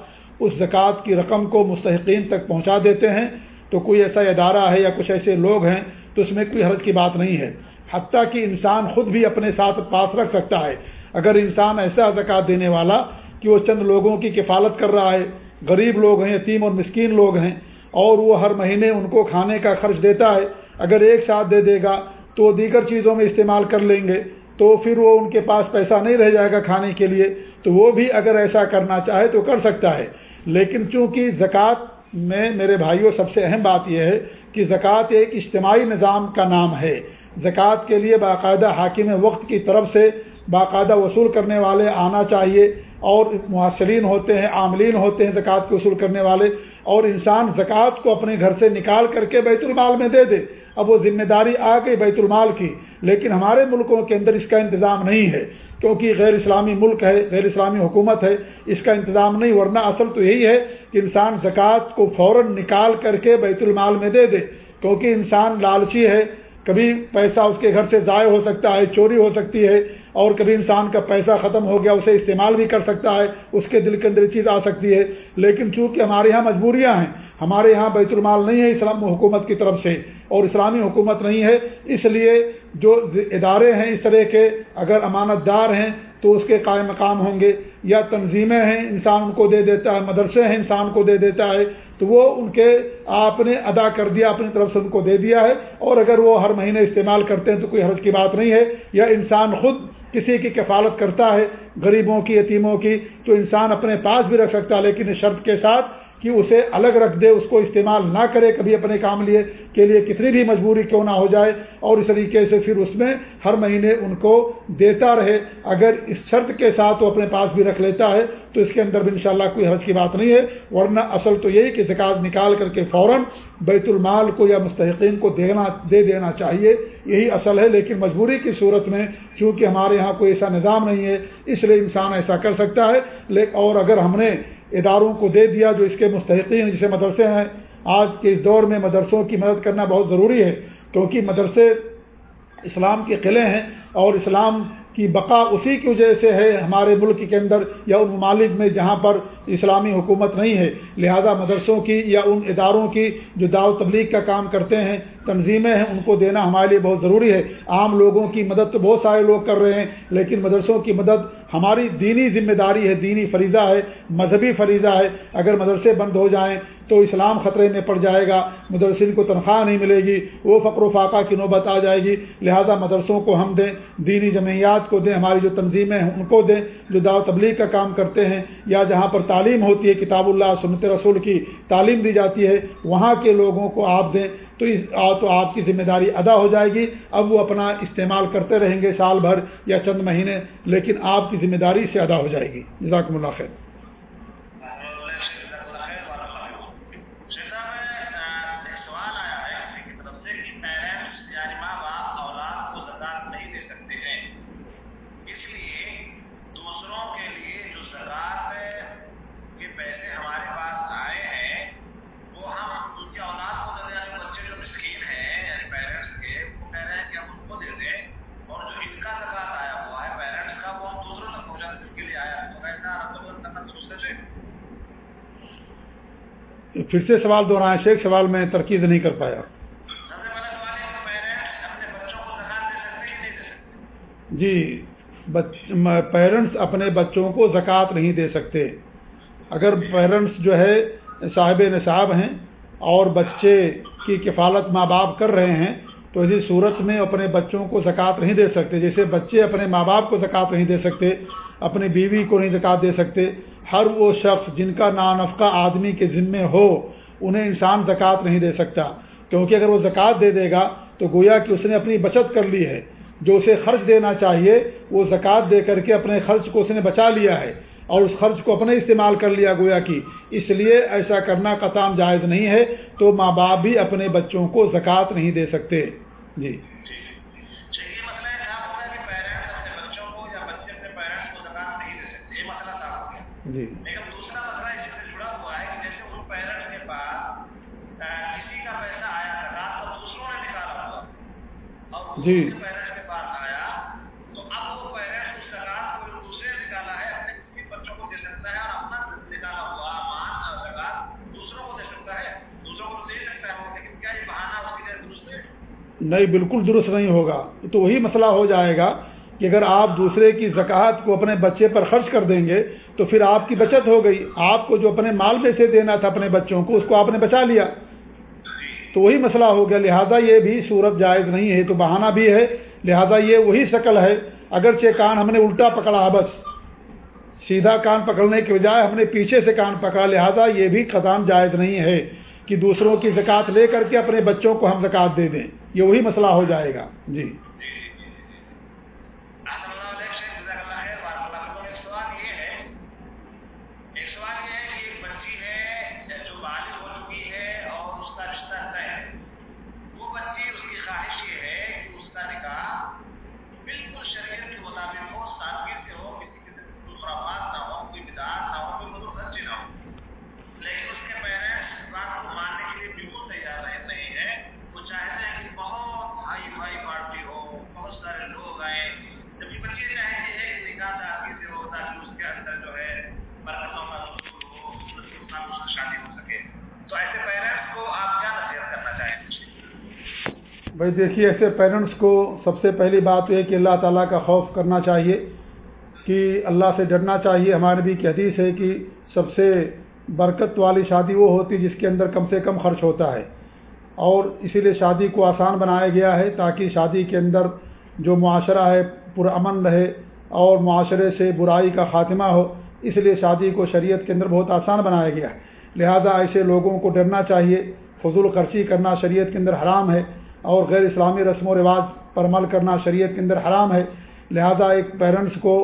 اس زکوٰۃ کی رقم کو مستحقین تک پہنچا دیتے ہیں، تو کوئی ایسا ادارہ ہے یا کچھ ایسے لوگ ہیں، تو اس میں کوئی حرج کی بات نہیں ہے۔ حتیٰ کہ انسان خود بھی اپنے ساتھ پاس رکھ سکتا ہے۔ اگر انسان ایسا زکوٰۃ دینے والا کہ وہ چند لوگوں کی کفالت کر رہا ہے، غریب لوگ ہیں، یتیم اور مسکین لوگ ہیں، اور وہ ہر مہینے ان کو کھانے کا خرچ دیتا ہے، اگر ایک ساتھ دے دے گا تو دیگر چیزوں میں استعمال کر لیں گے، تو پھر وہ ان کے پاس پیسہ نہیں رہ جائے گا کھانے کے لیے۔ تو وہ بھی اگر ایسا کرنا چاہے تو کر سکتا ہے۔ لیکن چونکہ زکوٰۃ میں میرے بھائیوں، سب سے اہم بات یہ ہے کہ زکوٰۃ ایک اجتماعی نظام کا نام ہے۔ زکوٰۃ کے لیے باقاعدہ حاکم وقت کی طرف سے باقاعدہ وصول کرنے والے آنا چاہیے اور محسرین ہوتے ہیں، عاملین ہوتے ہیں زکوٰۃ کے وصول کرنے والے اور انسان زکوٰۃ کو اپنے گھر سے نکال کر کے بیت المال میں دے دے۔ اب وہ ذمہ داری آ گئی بیت المال کی، لیکن ہمارے ملکوں کے اندر اس کا انتظام نہیں ہے۔ کیونکہ غیر اسلامی ملک ہے، غیر اسلامی حکومت ہے، اس کا انتظام نہیں، ورنہ اصل تو یہی ہے کہ انسان زکوٰۃ کو فوراً نکال کر کے بیت المال میں دے دے۔ کیونکہ انسان لالچی ہے کبھی پیسہ اس کے گھر سے ضائع ہو سکتا ہے، چوری ہو سکتی ہے، اور کبھی انسان کا پیسہ ختم ہو گیا، اسے استعمال بھی کر سکتا ہے، اس کے دل کے اندر چیز آ سکتی ہے۔ لیکن چونکہ ہمارے یہاں مجبوریاں ہیں، ہمارے یہاں بیت المال نہیں ہے اسلام حکومت کی طرف سے، اور اسلامی حکومت نہیں ہے، اس لیے جو ادارے ہیں اس طرح کے، اگر امانت دار ہیں تو اس کے قائم مقام ہوں گے، یا تنظیمیں ہیں، انسان ان کو دے دیتا ہے، مدرسے ہیں، انسان کو دے دیتا ہے تو وہ ان کے آپ نے ادا کر دیا، اپنی طرف سے ان کو دے دیا ہے۔ اور اگر وہ ہر مہینے استعمال کرتے ہیں تو کوئی حرض کی بات نہیں ہے۔ یا انسان خود کسی کی کفالت کرتا ہے، غریبوں کی، یتیموں کی، تو انسان اپنے پاس بھی رکھ سکتا ہے، لیکن اس شرط کے ساتھ کہ اسے الگ رکھ دے، اس کو استعمال نہ کرے کبھی اپنے کام لیے، کے لیے کتنی بھی مجبوری کیوں نہ ہو جائے، اور اس طریقے سے پھر اس میں ہر مہینے ان کو دیتا رہے۔ اگر اس شرط کے ساتھ وہ اپنے پاس بھی رکھ لیتا ہے، تو اس کے اندر بھی انشاءاللہ کوئی حرض کی بات نہیں ہے۔ ورنہ اصل تو یہی کہ زکات نکال کر کے فوراً بیت المال کو یا مستحقین کو دینا، دے دینا چاہیے۔ یہی اصل ہے، لیکن مجبوری کی صورت میں چونکہ ہمارے یہاں کوئی ایسا نظام نہیں ہے، اس لیے انسان ایسا کر سکتا ہے۔ اور اگر ہم نے اداروں کو دے دیا جو اس کے مستحقین جسے مدرسے ہیں، آج کے اس دور میں مدرسوں کی مدد کرنا بہت ضروری ہے، کیونکہ مدرسے اسلام کے قلعے ہیں اور اسلام کی بقا اسی کی وجہ سے ہے، ہمارے ملک کے اندر یا ان ممالک میں جہاں پر اسلامی حکومت نہیں ہے۔ لہذا مدرسوں کی یا ان اداروں کی جو دعوت تبلیغ کا کام کرتے ہیں تنظیمیں ہیں، ان کو دینا ہمارے لیے بہت ضروری ہے۔ عام لوگوں کی مدد تو بہت سارے لوگ کر رہے ہیں، لیکن مدرسوں کی مدد ہماری دینی ذمہ داری ہے، دینی فریضہ ہے، مذہبی فریضہ ہے۔ اگر مدرسے بند ہو جائیں تو اسلام خطرے میں پڑ جائے گا مدرسین کو تنخواہ نہیں ملے گی، وہ فقر و فاقہ کی نوبت آ جائے گی۔ لہذا مدرسوں کو ہم دیں، دینی جمعیات کو دیں، ہماری جو تنظیمیں ہیں، ان کو دیں جو دعوت تبلیغ کا کام کرتے ہیں یا جہاں پر تعلیم ہوتی ہے، کتاب اللہ، سنت رسول کی تعلیم دی جاتی ہے، وہاں کے لوگوں کو آپ دیں۔ تو اس تو آپ کی ذمہ داری ادا ہو جائے گی۔ اب وہ اپنا استعمال کرتے رہیں گے سال بھر یا چند مہینے، لیکن آپ کی ذمہ داری سے ادا ہو جائے گی۔ جزاکم اللہ خیر۔ پھر سے سوال دہرائیں شیخ، سوال میں ترکیز نہیں کر پایا۔ جی پیرنٹس اپنے بچوں کو زکوٰۃ نہیں دے سکتے۔ اگر پیرنٹس جو ہے، صاحب نصاب ہیں اور بچے کی کفالت ماں باپ کر رہے ہیں، تو اسی صورت میں اپنے بچوں کو زکوٰۃ نہیں دے سکتے۔ جیسے بچے اپنے ماں باپ کو زکوٰۃ نہیں دے سکتے، اپنی بیوی کو نہیں زکوٰۃ دے سکتے ہر وہ شخص جن کا نانفقہ آدمی کے ذمے ہو، انہیں انسان زکوٰۃ نہیں دے سکتا۔ کیونکہ اگر وہ زکوٰۃ دے دے گا، تو گویا کہ اس نے اپنی بچت کر لی ہے۔ جو اسے خرچ دینا چاہیے، وہ زکوٰۃ دے کر کے اپنے خرچ کو اس نے بچا لیا ہے اور اس خرچ کو اپنے استعمال کر لیا گویا کی اس لیے ایسا کرنا قطام جائز نہیں ہے۔ تو ماں باپ بھی اپنے بچوں کو زکوٰۃ نہیں دے سکتے۔ جی۔ جی۔ دوسرا مسئلہ اس سے ہوا ہے کہ جیسے ان پیرنٹس کے پاس کسی کا پیسہ آیا تھا دوسروں نے نکالا ہوا اور جی۔ پیرنٹس کے پاس آیا تو اب وہ پیرنٹس اس زکات کو دوسرے نکالا ہے اپنے کسی بچوں کو دے سکتا ہے اور اپنا نکالا ہوا مان زکات دوسروں کو دے سکتا ہے دوسروں کو دے سکتا ہے۔ وہ نہیں بالکل درست نہیں ہوگا۔ تو وہی مسئلہ ہو جائے گا کہ اگر آپ دوسرے کی زکوٰۃ کو اپنے بچے پر خرچ کر دیں گے، تو پھر آپ کی بچت ہو گئی۔ آپ کو جو اپنے مال میں سے دینا تھا اپنے بچوں کو، اس کو آپ نے بچا لیا۔ تو وہی مسئلہ ہو گیا۔ لہٰذا یہ بھی صورت جائز نہیں ہے تو بہانہ بھی ہے۔ لہٰذا یہ وہی شکل ہے۔ اگرچہ کان ہم نے الٹا پکڑا، بس۔ سیدھا کان پکڑنے کے بجائے ہم نے پیچھے سے کان پکڑا۔ لہٰذا یہ بھی خزان جائز نہیں ہے کہ دوسروں کی زکوٰۃ لے کر کے اپنے بچوں کو ہم زکوٰۃ دے دیں۔ یہ وہی مسئلہ ہو جائے گا۔ جی۔ بھائی دیکھیے، ایسے پیرنٹس کو سب سے پہلی بات یہ کہ اللہ تعالیٰ کا خوف کرنا چاہیے، کہ اللہ سے ڈرنا چاہیے۔ ہمارے بھی کی حدیث ہے کہ سب سے برکت والی شادی وہ ہوتی جس کے اندر کم سے کم خرچ ہوتا ہے۔ اور اسی لیے شادی کو آسان بنایا گیا ہے تاکہ شادی کے اندر جو معاشرہ ہے پرامن رہے اور معاشرے سے برائی کا خاتمہ ہو۔ اس لیے شادی کو شریعت کے اندر بہت آسان بنایا گیا ہے۔ لہذا ایسے لوگوں کو ڈرنا چاہیے، فضول خرچی کرنا شریعت کے اندر حرام ہے۔ اور غیر اسلامی رسم و رواج پر عمل کرنا شریعت کے اندر حرام ہے۔ لہذا ایک پیرنٹس کو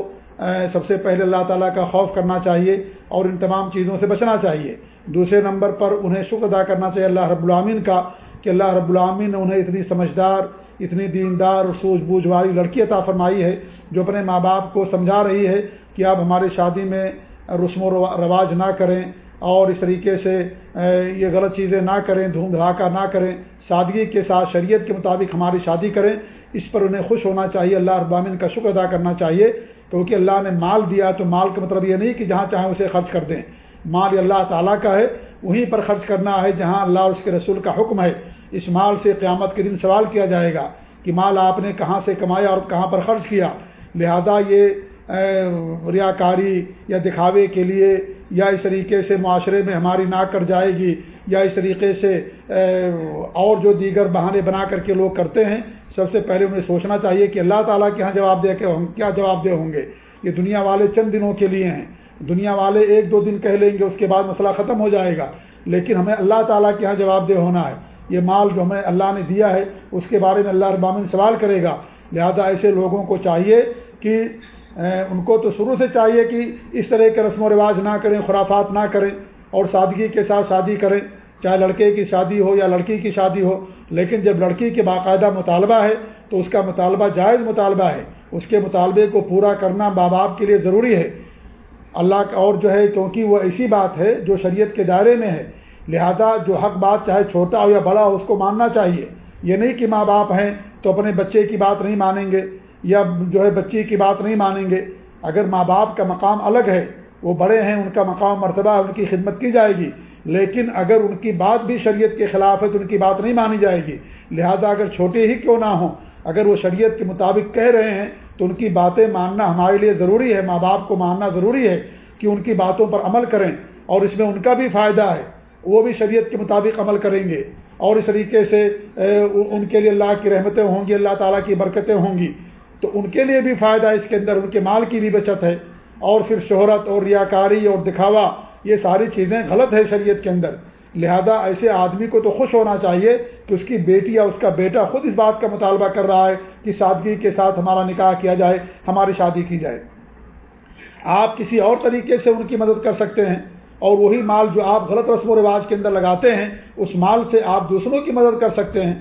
سب سے پہلے اللہ تعالیٰ کا خوف کرنا چاہیے اور ان تمام چیزوں سے بچنا چاہیے۔ دوسرے نمبر پر انہیں شکر ادا کرنا چاہیے اللہ رب العامین کا کہ اللہ رب العامین نے انہیں اتنی سمجھدار، اتنی دیندار اور سوجھ بوجھ والی لڑکی عطا فرمائی ہے جو اپنے ماں باپ کو سمجھا رہی ہے کہ آپ ہماری شادی میں رسم و رواج نہ کریں اور اس طریقے سے یہ غلط چیزیں نہ کریں، دھوم دھڑاکہ نہ کریں۔ سادگی کے ساتھ شریعت کے مطابق ہماری شادی کریں، اس پر انہیں خوش ہونا چاہیے، اللہ ابامن کا شکر ادا کرنا چاہیے۔ کیونکہ اللہ نے مال دیا تو مال کا مطلب یہ نہیں کہ جہاں چاہیں اسے خرچ کر دیں۔ مال اللہ تعالیٰ کا ہے، وہیں پر خرچ کرنا ہے جہاں اللہ اور اس کے رسول کا حکم ہے۔ اس مال سے قیامت کے دن سوال کیا جائے گا کہ مال آپ نے کہاں سے کمایا اور کہاں پر خرچ کیا؟ لہذا یہ ریاکاری یا دکھاوے کے لیے یا اس طریقے سے معاشرے میں ہماری نہ کر جائے گی۔ یا اس طریقے سے اور جو دیگر بہانے بنا کر کے لوگ کرتے ہیں، سب سے پہلے انہیں سوچنا چاہیے کہ اللہ تعالیٰ کے یہاں جواب دے کے ہم کیا جواب دہ ہوں گے۔ یہ دنیا والے چند دنوں کے لیے ہیں۔ دنیا والے ایک دو دن کہہ لیں گے، اس کے بعد مسئلہ ختم ہو جائے گا۔ لیکن ہمیں اللہ تعالیٰ کے یہاں جواب دہ ہونا ہے۔ یہ مال جو ہمیں اللہ نے دیا ہے، اس کے بارے میں اللہ ابامن سوال کرے گا۔ لہذا ایسے لوگوں کو چاہیے کہ ان کو تو شروع سے چاہیے کہ اس طرح کے رسم و رواج نہ کریں، خرافات نہ کریں، اور سادگی کے ساتھ شادی کریں۔ چاہے لڑکے کی شادی ہو یا لڑکی کی شادی ہو، لیکن جب لڑکی کے باقاعدہ مطالبہ ہے تو اس کا مطالبہ جائز مطالبہ ہے۔ اس کے مطالبے کو پورا کرنا ماں باپ کے لیے ضروری ہے۔ اللہ کا اور جو ہے، کیونکہ وہ ایسی بات ہے جو شریعت کے دائرے میں ہے۔ لہذا جو حق بات چاہے چھوٹا ہو یا بڑا ہو، اس کو ماننا چاہیے۔ یہ نہیں کہ ماں باپ ہیں تو اپنے بچے کی بات نہیں مانیں گے یا جو ہے بچی کی بات نہیں مانیں گے۔ اگر ماں باپ کا مقام الگ ہے، وہ بڑے ہیں، ان کا مقام مرتبہ ان کی خدمت کی جائے گی۔ لیکن اگر ان کی بات بھی شریعت کے خلاف ہے تو ان کی بات نہیں مانی جائے گی۔ لہذا اگر چھوٹے ہی کیوں نہ ہوں اگر وہ شریعت کے مطابق کہہ رہے ہیں، تو ان کی باتیں ماننا ہمارے لیے ضروری ہے، ماں باپ کو ماننا ضروری ہے کہ ان کی باتوں پر عمل کریں۔ اور اس میں ان کا بھی فائدہ ہے، وہ بھی شریعت کے مطابق عمل کریں گے۔ اور اس طریقے سے ان کے لیے اللہ کی رحمتیں ہوں گی، اللہ تعالیٰ کی برکتیں ہوں گی۔ تو ان کے لیے بھی فائدہ اس کے اندر ان کے مال کی بھی بچت ہے۔ اور پھر شہرت اور ریاکاری اور دکھاوا یہ ساری چیزیں غلط ہے شریعت کے اندر۔ لہذا ایسے آدمی کو تو خوش ہونا چاہیے کہ اس کی بیٹی یا اس کا بیٹا خود اس بات کا مطالبہ کر رہا ہے کہ سادگی کے ساتھ ہمارا نکاح کیا جائے، ہماری شادی کی جائے۔ آپ کسی اور طریقے سے ان کی مدد کر سکتے ہیں اور وہی مال جو آپ غلط رسم و رواج کے اندر لگاتے ہیں، اس مال سے آپ دوسروں کی مدد کر سکتے ہیں۔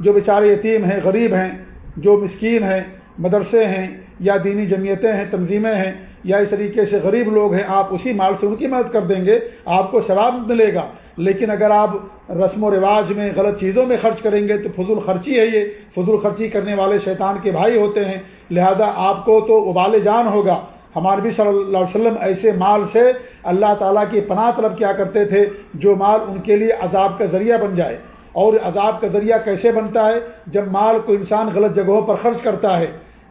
جو بیچارے یتیم ہیں، غریب ہیں، جو مسکین ہیں، مدرسے ہیں یا دینی جمعیتیں ہیں، تنظیمیں ہیں یا اس طریقے سے غریب لوگ ہیں، آپ اسی مال سے ان کی مدد کر دیں گے، آپ کو ثواب ملے گا۔ لیکن اگر آپ رسم و رواج میں غلط چیزوں میں خرچ کریں گے تو فضول خرچی ہے یہ۔ فضول خرچی کرنے والے شیطان کے بھائی ہوتے ہیں۔ لہذا آپ کو تو ابال جان ہوگا۔ ہمارے بھی صلی اللہ علیہ وسلم ایسے مال سے اللہ تعالیٰ کی پناہ طلب کیا کرتے تھے جو مال ان کے لیے عذاب کا ذریعہ بن جائے۔ اور عذاب کا ذریعہ کیسے بنتا ہے؟ جب مال کو انسان غلط جگہوں پر خرچ کرتا ہے۔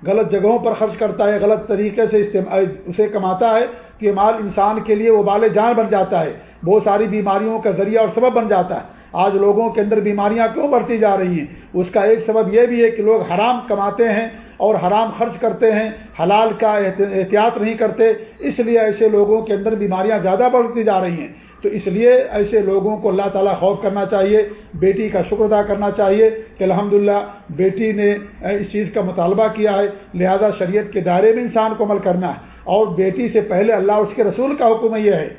غلط جگہوں پر خرچ کرتا ہے، غلط طریقے سے اسے کماتا ہے کہ مال انسان کے لیے وہ بال جان بن جاتا ہے۔ بہت ساری بیماریوں کا ذریعہ اور سبب بن جاتا ہے۔ آج لوگوں کے اندر بیماریاں کیوں بڑھتی جا رہی ہیں؟ اس کا ایک سبب یہ بھی ہے کہ لوگ حرام کماتے ہیں اور حرام خرچ کرتے ہیں۔ حلال کا احتیاط نہیں کرتے، اس لیے ایسے لوگوں کے اندر بیماریاں زیادہ بڑھتی جا رہی ہیں۔ تو اس لیے ایسے لوگوں کو اللہ تعالیٰ خوف کرنا چاہیے، بیٹی کا شکر ادا کرنا چاہیے کہ الحمدللہ بیٹی نے اس چیز کا مطالبہ کیا ہے، لہذا شریعت کے دائرے میں انسان کو عمل کرنا ہے۔ اور بیٹی سے پہلے اللہ اس کے رسول کا حکم یہ ہے۔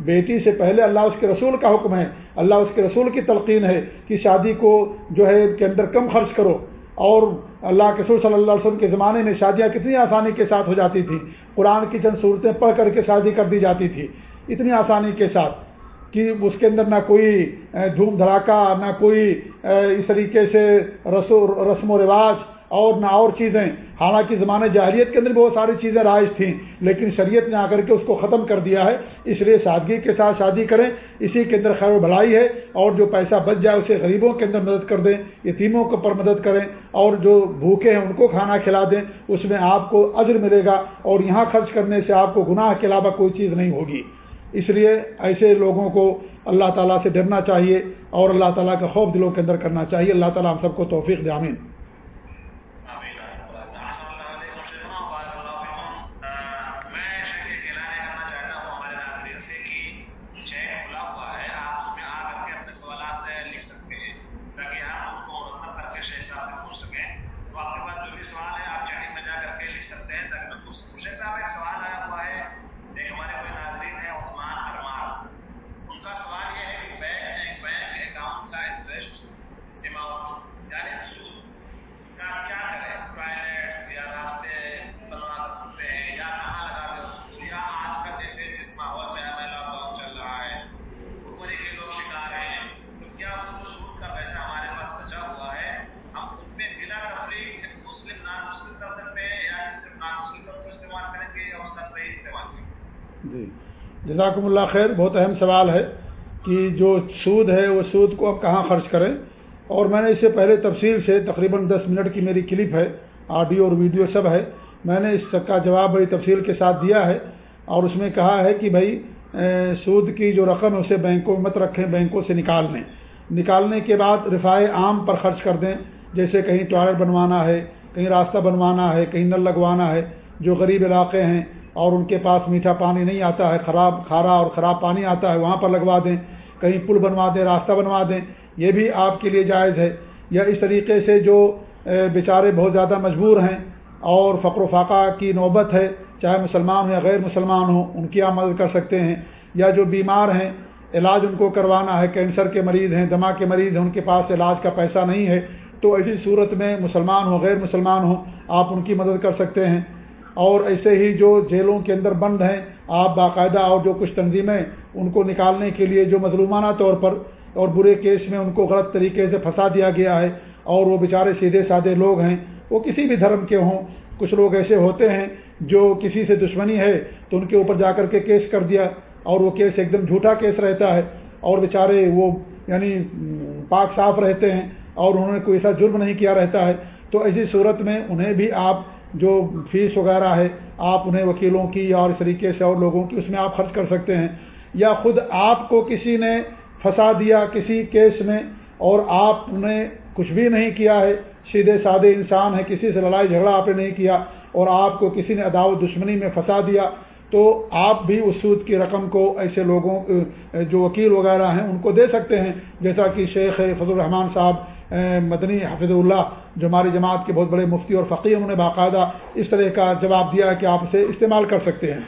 بیٹی سے پہلے اللہ اس کے رسول کا حکم ہے۔ اللہ اس کے رسول کی تلقین ہے کہ شادی کو جو ہے کے اندر کم خرچ کرو۔ اور اللہ کے رسول صلی اللہ علیہ وسلم کے زمانے میں شادیاں کتنی آسانی کے ساتھ ہو جاتی تھیں۔ قرآن کی چند صورتیں پڑھ کر کے شادی کر دی جاتی تھی اتنی آسانی کے ساتھ۔ کہ اس کے اندر نہ کوئی دھوم دھڑاکہ، نہ کوئی اس طریقے سے رسم و رواج اور نہ اور چیزیں۔ حالانکہ زمانہ جاہلیت کے اندر بہت ساری چیزیں رائج تھیں، لیکن شریعت نے آ کر کے اس کو ختم کر دیا ہے۔ اس لیے سادگی کے ساتھ شادی کریں، اسی کے اندر خیر و بھلائی ہے اور جو پیسہ بچ جائے اسے غریبوں کے اندر مدد کر دیں، یتیموں کے اوپر مدد کریں اور جو بھوکے ہیں ان کو کھانا کھلا دیں، اس میں آپ کو عزر ملے گا اور یہاں خرچ کرنے سے آپ کو گناہ کے علاوہ کوئی چیز نہیں ہوگی۔ اس لیے ایسے لوگوں کو اللہ تعالیٰ سے ڈرنا چاہیے اور اللہ تعالیٰ کا خوف دلوں کے اندر کرنا چاہیے۔ اللہ تعالیٰ ہم سب کو توفیق دامین جزاکم اللہ خیر، بہت اہم سوال ہے کہ جو سود ہے، وہ سود کو اب کہاں خرچ کریں؟ اور میں نے اس سے پہلے تفصیل سے تقریباً دس منٹ کی میری کلپ ہے، آڈیو اور ویڈیو سب ہے۔ میں نے اس کا جواب بڑی تفصیل کے ساتھ دیا ہے اور اس میں کہا ہے کہ بھائی سود کی جو رقم ہے، اسے بینکوں میں مت رکھیں، بینکوں سے نکال لیں۔ نکالنے کے بعد رفائے عام پر خرچ کر دیں، جیسے کہیں ٹوائلٹ بنوانا ہے، کہیں راستہ بنوانا ہے، کہیں نل لگوانا ہے۔ جو غریب علاقے ہیں اور ان کے پاس میٹھا پانی نہیں آتا ہے، خراب کھارا اور خراب پانی آتا ہے، وہاں پر لگوا دیں، کہیں پل بنوا دیں، راستہ بنوا دیں، یہ بھی آپ کے لیے جائز ہے۔ یا اس طریقے سے جو بیچارے بہت زیادہ مجبور ہیں اور فقر و فاقہ کی نوبت ہے، چاہے مسلمان ہوں یا غیر مسلمان ہوں ان کی آپ مدد کر سکتے ہیں۔ یا جو بیمار ہیں، علاج ان کو کروانا ہے، کینسر کے مریض ہیں، دما کے مریض ہیں، ان کے پاس علاج کا پیسہ نہیں ہے، تو ایسی صورت میں مسلمان ہوں غیر مسلمان ہوں آپ ان کی مدد کر سکتے ہیں۔ اور ایسے ہی جو جیلوں کے اندر بند ہیں، آپ باقاعدہ اور جو کچھ تنظیمیں ان کو نکالنے کے لیے جو مظلومانہ طور پر اور برے کیس میں ان کو غلط طریقے سے پھنسا دیا گیا ہے اور وہ بیچارے سیدھے سادے لوگ ہیں، وہ کسی بھی دھرم کے ہوں، کچھ لوگ ایسے ہوتے ہیں جو کسی سے دشمنی ہے تو ان کے اوپر جا کر کے کیس کر دیا اور وہ کیس ایک دم جھوٹا کیس رہتا ہے اور بیچارے وہ یعنی پاک صاف رہتے ہیں اور انہوں نے کوئی ایسا جرم نہیں کیا رہتا ہے۔ تو ایسی صورت میں انہیں بھی آپ جو فیس وغیرہ ہے، آپ انہیں وکیلوں کی یا اور اس طریقے سے اور لوگوں کی، اس میں آپ خرچ کر سکتے ہیں۔ یا خود آپ کو کسی نے پھنسا دیا کسی کیس میں اور آپ نے کچھ بھی نہیں کیا ہے، سیدھے سادے انسان ہے کسی سے لڑائی جھگڑا آپ نے نہیں کیا اور آپ کو کسی نے عداوت دشمنی میں پھنسا دیا، تو آپ بھی اس سود کی رقم کو ایسے لوگوں، جو وکیل وغیرہ ہیں، ان کو دے سکتے ہیں۔ جیسا کہ شیخ فضل الرحمان صاحب مدنی حفظ اللہ، جو ہماری جماعت کے بہت بڑے مفتی اور فقیر انہوں نے باقاعدہ اس طرح کا جواب دیا ہے کہ آپ اسے استعمال کر سکتے ہیں۔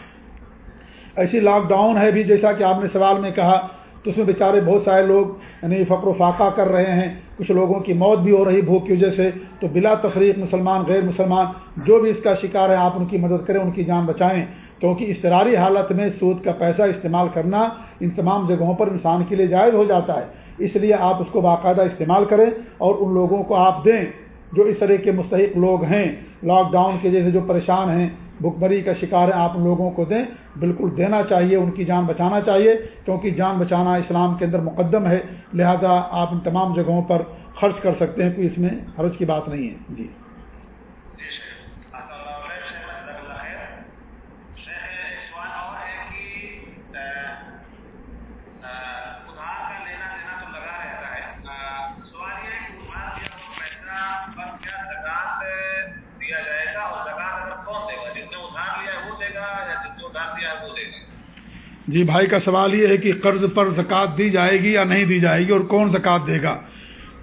ایسی لاک ڈاؤن ہے بھی جیسا کہ آپ نے سوال میں کہا، تو اس میں بیچارے بہت سارے لوگ یعنی فقر و فاقہ کر رہے ہیں۔ کچھ لوگوں کی موت بھی ہو رہی بھوک کی وجہ سے۔ تو بلا تفریق مسلمان، غیر مسلمان، جو بھی اس کا شکار ہے، آپ ان کی مدد کریں، ان کی جان بچائیں۔ کیونکہ استراری حالت میں سود کا پیسہ استعمال کرنا ان تمام جگہوں پر انسان کے لیے جائز ہو جاتا ہے۔ اس لیے آپ اس کو باقاعدہ استعمال کریں اور ان لوگوں کو آپ دیں جو اس طرح کے مستحق لوگ ہیں لاک ڈاؤن کے جیسے جو پریشان ہیں بھکمری کا شکار ہے آپ ان لوگوں کو دیں۔ بالکل دینا چاہیے، ان کی جان بچانا چاہیے، کیونکہ جان بچانا اسلام کے اندر مقدم ہے۔ لہذا آپ ان تمام جگہوں پر خرچ کر سکتے ہیں، کوئی اس میں حرج کی بات نہیں ہے۔ جی۔ جی بھائی کا سوال یہ ہے کہ قرض پر زکوٰۃ دی جائے گی یا نہیں دی جائے گی اور کون زکوٰۃ دے گا؟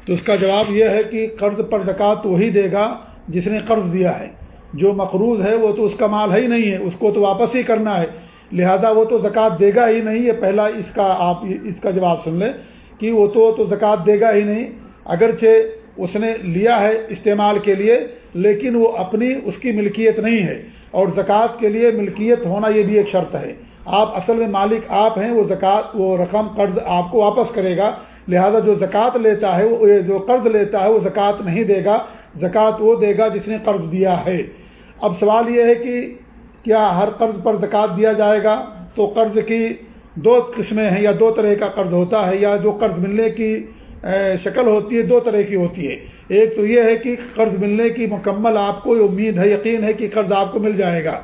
تو اس کا جواب یہ ہے کہ قرض پر زکوٰۃ وہی دے گا جس نے قرض دیا ہے۔ جو مقروض ہے وہ تو اس کا مال ہے ہی نہیں ہے، اس کو تو واپس ہی کرنا ہے۔ لہذا وہ تو زکوٰۃ دے گا ہی نہیں، یہ پہلا اس کا آپ اس کا جواب سن لیں کہ وہ تو تو زکوٰۃ دے گا ہی نہیں۔ اگرچہ اس نے لیا ہے استعمال کے لیے، لیکن وہ اپنی اس کی ملکیت نہیں ہے۔ اور زکوٰۃ کے لیے ملکیت ہونا یہ بھی ایک شرط ہے۔ آپ اصل میں مالک آپ ہیں، وہ زکوٰۃ، وہ رقم قرض آپ کو واپس کرے گا۔ لہذا جو زکوٰۃ لیتا ہے، وہ جو قرض لیتا ہے، وہ زکوٰۃ نہیں دے گا۔ زکوٰۃ وہ دے گا جس نے قرض دیا ہے۔ اب سوال یہ ہے کہ کیا ہر قرض پر زکوٰۃ دیا جائے گا؟ تو قرض کی دو قسمیں ہیں، یا دو طرح کا قرض ہوتا ہے، یا جو قرض ملنے کی شکل ہوتی ہے، دو طرح کی ہوتی ہے۔ ایک تو یہ ہے کہ قرض ملنے کی مکمل آپ کو امید ہے، یقین ہے کہ قرض آپ کو مل جائے گا۔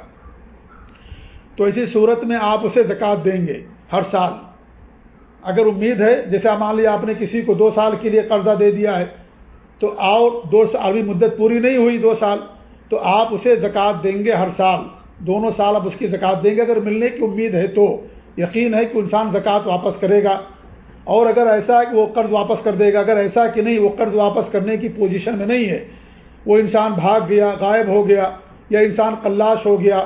تو اسی صورت میں آپ اسے زکوٰۃ دیں گے ہر سال۔ اگر امید ہے، جیسے مان لیا آپ نے کسی کو دو سال کے لیے قرضہ دے دیا ہے، تو آؤ دو ابھی مدت پوری نہیں ہوئی دو سال، تو آپ اسے زکوٰۃ دیں گے ہر سال۔ دونوں سال آپ اس کی زکوٰۃ دیں گے۔ اگر ملنے کی امید ہے تو، یقین ہے کہ انسان زکوٰۃ واپس کرے گا۔ اور اگر ایسا ہے کہ وہ قرض واپس کر دے گا، اگر ایسا کہ نہیں، وہ قرض واپس کرنے کی پوزیشن میں نہیں ہے، وہ انسان بھاگ گیا، غائب ہو گیا، یا انسان کلاش ہو گیا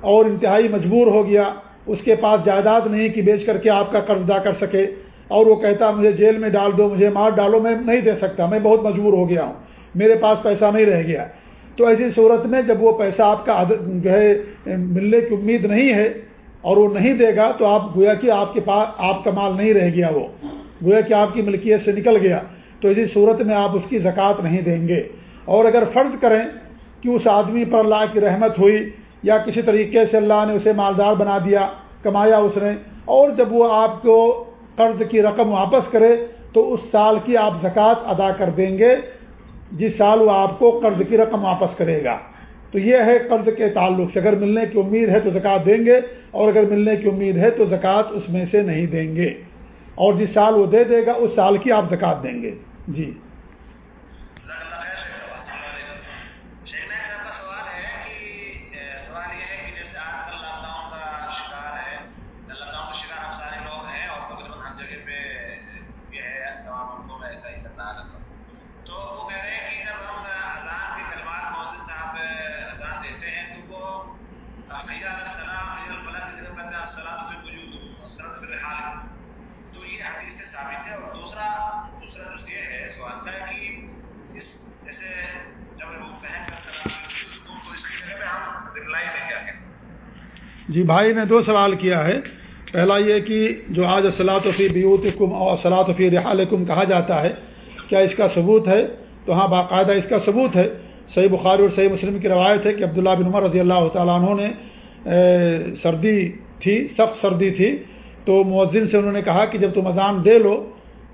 اور انتہائی مجبور ہو گیا، اس کے پاس جائیداد نہیں کہ بیچ کر کے آپ کا قرض ادا کر سکے اور وہ کہتا مجھے جیل میں ڈال دو، مجھے مار ڈالو، میں نہیں دے سکتا، میں بہت مجبور ہو گیا ہوں، میرے پاس پیسہ نہیں رہ گیا۔ تو ایسی صورت میں جب وہ پیسہ آپ کا جو ہے، ملنے کی امید نہیں ہے اور وہ نہیں دے گا تو آپ گویا کہ آپ کے پاس آپ کا مال نہیں رہ گیا وہ۔ گویا کہ آپ کی ملکیت سے نکل گیا۔ تو اسی صورت میں آپ اس کی زکوٰۃ نہیں دیں گے۔ اور اگر فرض کریں کہ اس آدمی پر اللہ کی رحمت ہوئی یا کسی طریقے سے اللہ نے اسے مالدار بنا دیا، کمایا اس نے، اور جب وہ آپ کو قرض کی رقم واپس کرے تو اس سال کی آپ زکوٰۃ ادا کر دیں گے، جس سال وہ آپ کو قرض کی رقم واپس کرے گا۔ تو یہ ہے قرض کے تعلق سے۔ اگر ملنے کی امید ہے تو زکوٰۃ دیں گے، اور اگر ملنے کی امید ہے تو زکوٰۃ اس میں سے نہیں دیں گے۔ اور جس سال وہ دے دے گا، اس سال کی آپ زکوٰۃ دیں گے۔ جی۔ جی بھائی نے دو سوال کیا ہے۔ پہلا یہ کہ جو آج فی بیوت کم اور فی رحال کم کہا جاتا ہے، کیا اس کا ثبوت ہے؟ تو ہاں باقاعدہ اس کا ثبوت ہے۔ صحیح بخاری اور صحیح مسلم کی روایت ہے کہ عبداللہ بن عمر رضی اللہ تعالیٰ عنہ نے سردی تھی، سخت سردی تھی۔ تو مؤذن سے انہوں نے کہا کہ جب تم اذان دے لو،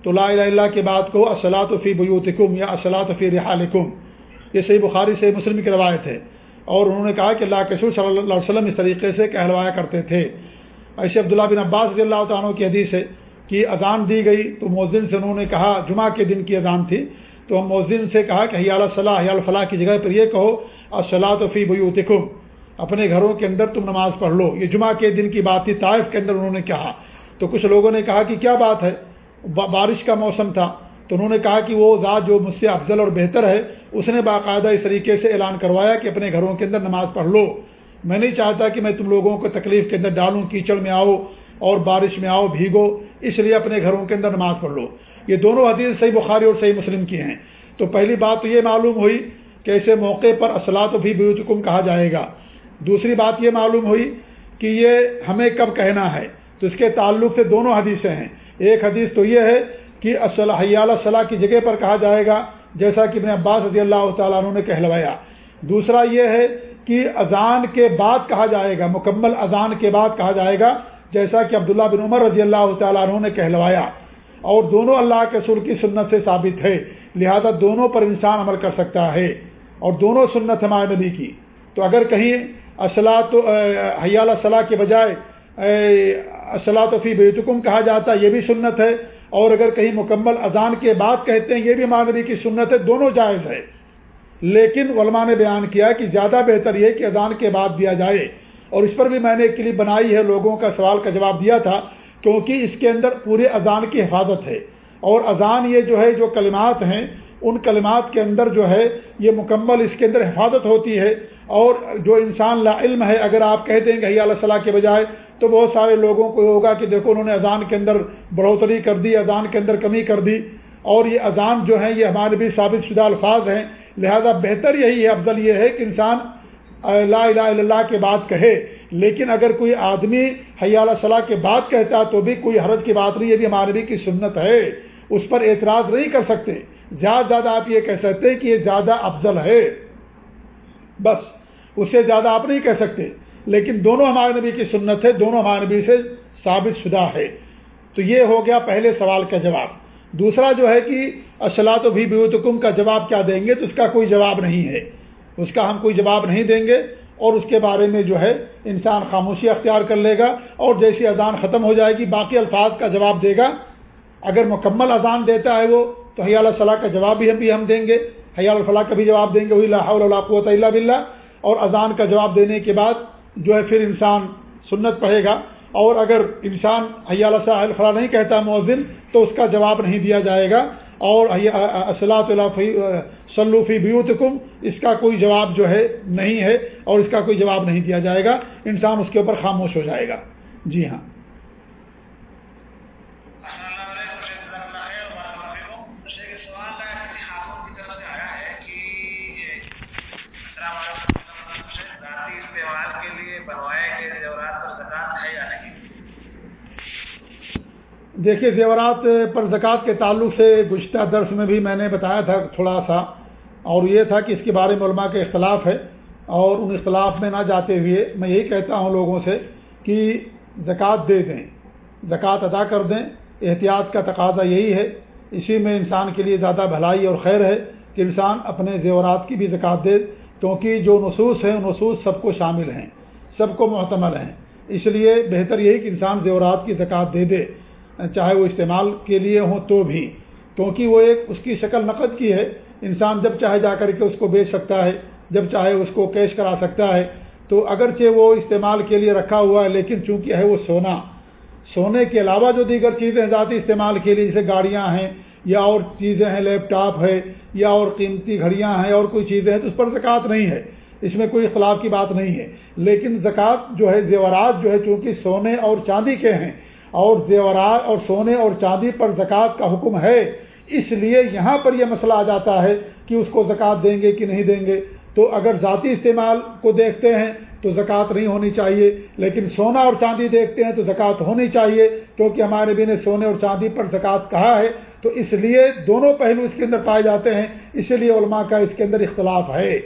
تو لا الہ اللہ کے بعد کو اصلاۃ فی بیوتکم یا اصلاۃ فی رحالکم۔ یہ صحیح بخاری، صحیح مسلم کی روایت ہے۔ اور انہوں نے کہا کہ اللہ کے صلی اللہ علیہ وسلم اس طریقے سے کہلوایا کرتے تھے۔ ایسے عبداللہ بن عباس رضی اللہ تعالیٰ کی حدیث ہے کہ اذان دی گئی تو مؤذن سے انہوں نے کہا، جمعہ کے دن کی اذان تھی، تو ہم مؤذن سے کہا کہ حیال صلاح حیال فلاح کی جگہ پر یہ کہو اصلاح تو فی بیوتکم، اپنے گھروں کے اندر تم نماز پڑھ لو۔ یہ جمعہ کے دن کی بات تھی، طائف کے اندر انہوں نے کہا۔ تو کچھ لوگوں نے کہا کہ کیا بات ہے؟ بارش کا موسم تھا۔ تو انہوں نے کہا کہ وہ ذات جو مجھ سے افضل اور بہتر ہے، اس نے باقاعدہ اس طریقے سے اعلان کروایا کہ اپنے گھروں کے اندر نماز پڑھ لو۔ میں نہیں چاہتا کہ میں تم لوگوں کو تکلیف کے اندر ڈالوں، کیچڑ میں آؤ اور بارش میں آؤ، بھیگو، اس لیے اپنے گھروں کے اندر نماز پڑھ لو۔ یہ دونوں حدیث صحیح بخاری اور صحیح مسلم کی ہیں۔ تو پہلی بات تو یہ معلوم ہوئی کہ ایسے موقع پر اصلاط بھی بیوتکم کہا جائے گا۔ دوسری بات یہ معلوم ہوئی کہ یہ ہمیں کب کہنا ہے۔ تو اس کے تعلق سے دونوں حدیثیں ہیں۔ ایک حدیث تو یہ ہے کہ حیال صلاح کی جگہ پر کہا جائے گا، جیسا کہ ابن عباس رضی اللہ تعالیٰ عنہ نے کہلوایا۔ دوسرا یہ ہے کہ اذان کے بعد کہا جائے گا، مکمل اذان کے بعد کہا جائے گا، جیسا کہ عبداللہ بن عمر رضی اللہ تعالیٰ عنہ نے کہلوایا۔ اور دونوں اللہ کے سر کی سنت سے ثابت ہے، لہذا دونوں پر انسان عمل کر سکتا ہے، اور دونوں سنت ہمارے نبی کی۔ تو اگر کہیں اصلاح تو حیال صلاح کے بجائے اصلاح فی بیتکم کہا جاتا، یہ بھی سنت ہے۔ اور اگر کہیں مکمل اذان کے بعد کہتے ہیں، یہ بھی ہمارے کی سنت ہے، دونوں جائز ہے۔ لیکن علماء نے بیان کیا کہ زیادہ بہتر یہ کہ اذان کے بعد دیا جائے۔ اور اس پر بھی میں نے ایک کلپ بنائی ہے، لوگوں کا سوال کا جواب دیا تھا، کیونکہ اس کے اندر پورے اذان کی حفاظت ہے۔ اور اذان یہ جو ہے، جو کلمات ہیں ان کلمات کے اندر جو ہے یہ مکمل اس کے اندر حفاظت ہوتی ہے اور جو انسان لا علم ہے، اگر آپ کہہ دیں گے اللہ صلاح کے بجائے، تو بہت سارے لوگوں کو یہ ہوگا کہ دیکھو انہوں نے اذان کے اندر بڑھوتری کر دی، اذان کے اندر کمی کر دی، اور یہ اذان جو ہے یہ ہمارے بھی ثابت شدہ الفاظ ہیں۔ لہذا بہتر یہی ہے، افضل یہ ہے کہ انسان لا الہ الا اللہ کے بعد کہے۔ لیکن اگر کوئی آدمی حیال صلاح کے بعد کہتا تو بھی کوئی حرج کی بات نہیں، یہ بھی ہمارے بھی کی سنت ہے۔ اس پر اعتراض نہیں کر سکتے۔ زیادہ زیادہ آپ یہ کہہ سکتے کہ یہ زیادہ افضل ہے۔ بس، اس سے زیادہ آپ نہیں کہہ سکتے۔ لیکن دونوں ہمارے نبی کی سنت ہے، دونوں ہمارے نبی سے ثابت شدہ ہے۔ تو یہ ہو گیا پہلے سوال کا جواب۔ دوسرا جو ہے کہ اصلاح تو بھی بیوتکم کا جواب کیا دیں گے؟ تو اس کا کوئی جواب نہیں ہے۔ اس کا ہم کوئی جواب نہیں دیں گے۔ اور اس کے بارے میں جو ہے، انسان خاموشی اختیار کر لے گا۔ اور جیسی اذان ختم ہو جائے گی، باقی الفاظ کا جواب دے گا۔ اگر مکمل اذان دیتا ہے وہ تو حیال صلاح کا جواب بھی ہم بھی ہم دیں گے۔ حیال الفلاح کا بھی جواب دیں گے۔ وہی اللہ قوت اللہ بلّہ اور اذان کا جواب دینے کے بعد جو ہے پھر انسان سنت پڑھے گا۔ اور اگر انسان حیال الفلاح نہیں کہتا مؤذن، تو اس کا جواب نہیں دیا جائے گا۔ اور اصلاۃ سلوفی بیوتکم، اس کا کوئی جواب جو ہے نہیں ہے اور اس کا کوئی جواب نہیں دیا جائے گا۔ انسان اس کے اوپر خاموش ہو جائے گا۔ جی ہاں۔ دیکھیے زیورات پر زکوٰۃ کے تعلق سے گزشتہ درس میں بھی میں نے بتایا تھا تھوڑا سا، اور یہ تھا کہ اس کے بارے میں علماء کے اختلاف ہے، اور ان اختلاف میں نہ جاتے ہوئے میں یہی کہتا ہوں لوگوں سے کہ زکوٰۃ دے دیں، زکوٰۃ ادا کر دیں۔ احتیاط کا تقاضا یہی ہے، اسی میں انسان کے لیے زیادہ بھلائی اور خیر ہے کہ انسان اپنے زیورات کی بھی زکوٰۃ دے، کیونکہ جو نصوص ہیں، نصوص سب کو شامل ہیں، سب کو محتمل ہیں۔ اس لیے بہتر یہی کہ انسان زیورات کی زکوٰۃ دے دے۔ چاہے وہ استعمال کے لیے ہوں تو بھی۔ کیونکہ وہ ایک اس کی شکل نقد کی ہے۔ انسان جب چاہے جا کر کے اس کو بیچ سکتا ہے، جب چاہے اس کو کیش کرا سکتا ہے، تو اگرچہ وہ استعمال کے لیے رکھا ہوا ہے، لیکن چونکہ ہے وہ سونا۔ سونے کے علاوہ جو دیگر چیزیں ذاتی استعمال کے لیے، جیسے گاڑیاں ہیں یا اور چیزیں ہیں، لیپ ٹاپ ہے یا اور قیمتی گھڑیاں ہیں اور کوئی چیزیں ہیں، تو اس پر زکوٰۃ نہیں ہے۔ اس میں کوئی اختلاف کی بات نہیں ہے۔ لیکن زکوٰۃ جو ہے، زیورات جو ہے، چونکہ سونے اور چاندی کے ہیں اور زیورات اور سونے اور چاندی پر زکوٰۃ کا حکم ہے۔ اس لیے یہاں پر یہ مسئلہ آ جاتا ہے کہ اس کو زکوٰۃ دیں گے کہ نہیں دیں گے۔ تو اگر ذاتی استعمال کو دیکھتے ہیں تو زکوٰۃ نہیں ہونی چاہیے، لیکن سونا اور چاندی دیکھتے ہیں تو زکوٰۃ ہونی چاہیے۔ کیونکہ ہمارے بھی نے سونے اور چاندی پر زکوٰۃ کہا ہے، تو اس لیے دونوں پہلو اس کے اندر پائے جاتے ہیں۔ اسی لیے علماء کا اس کے اندر اختلاف ہے۔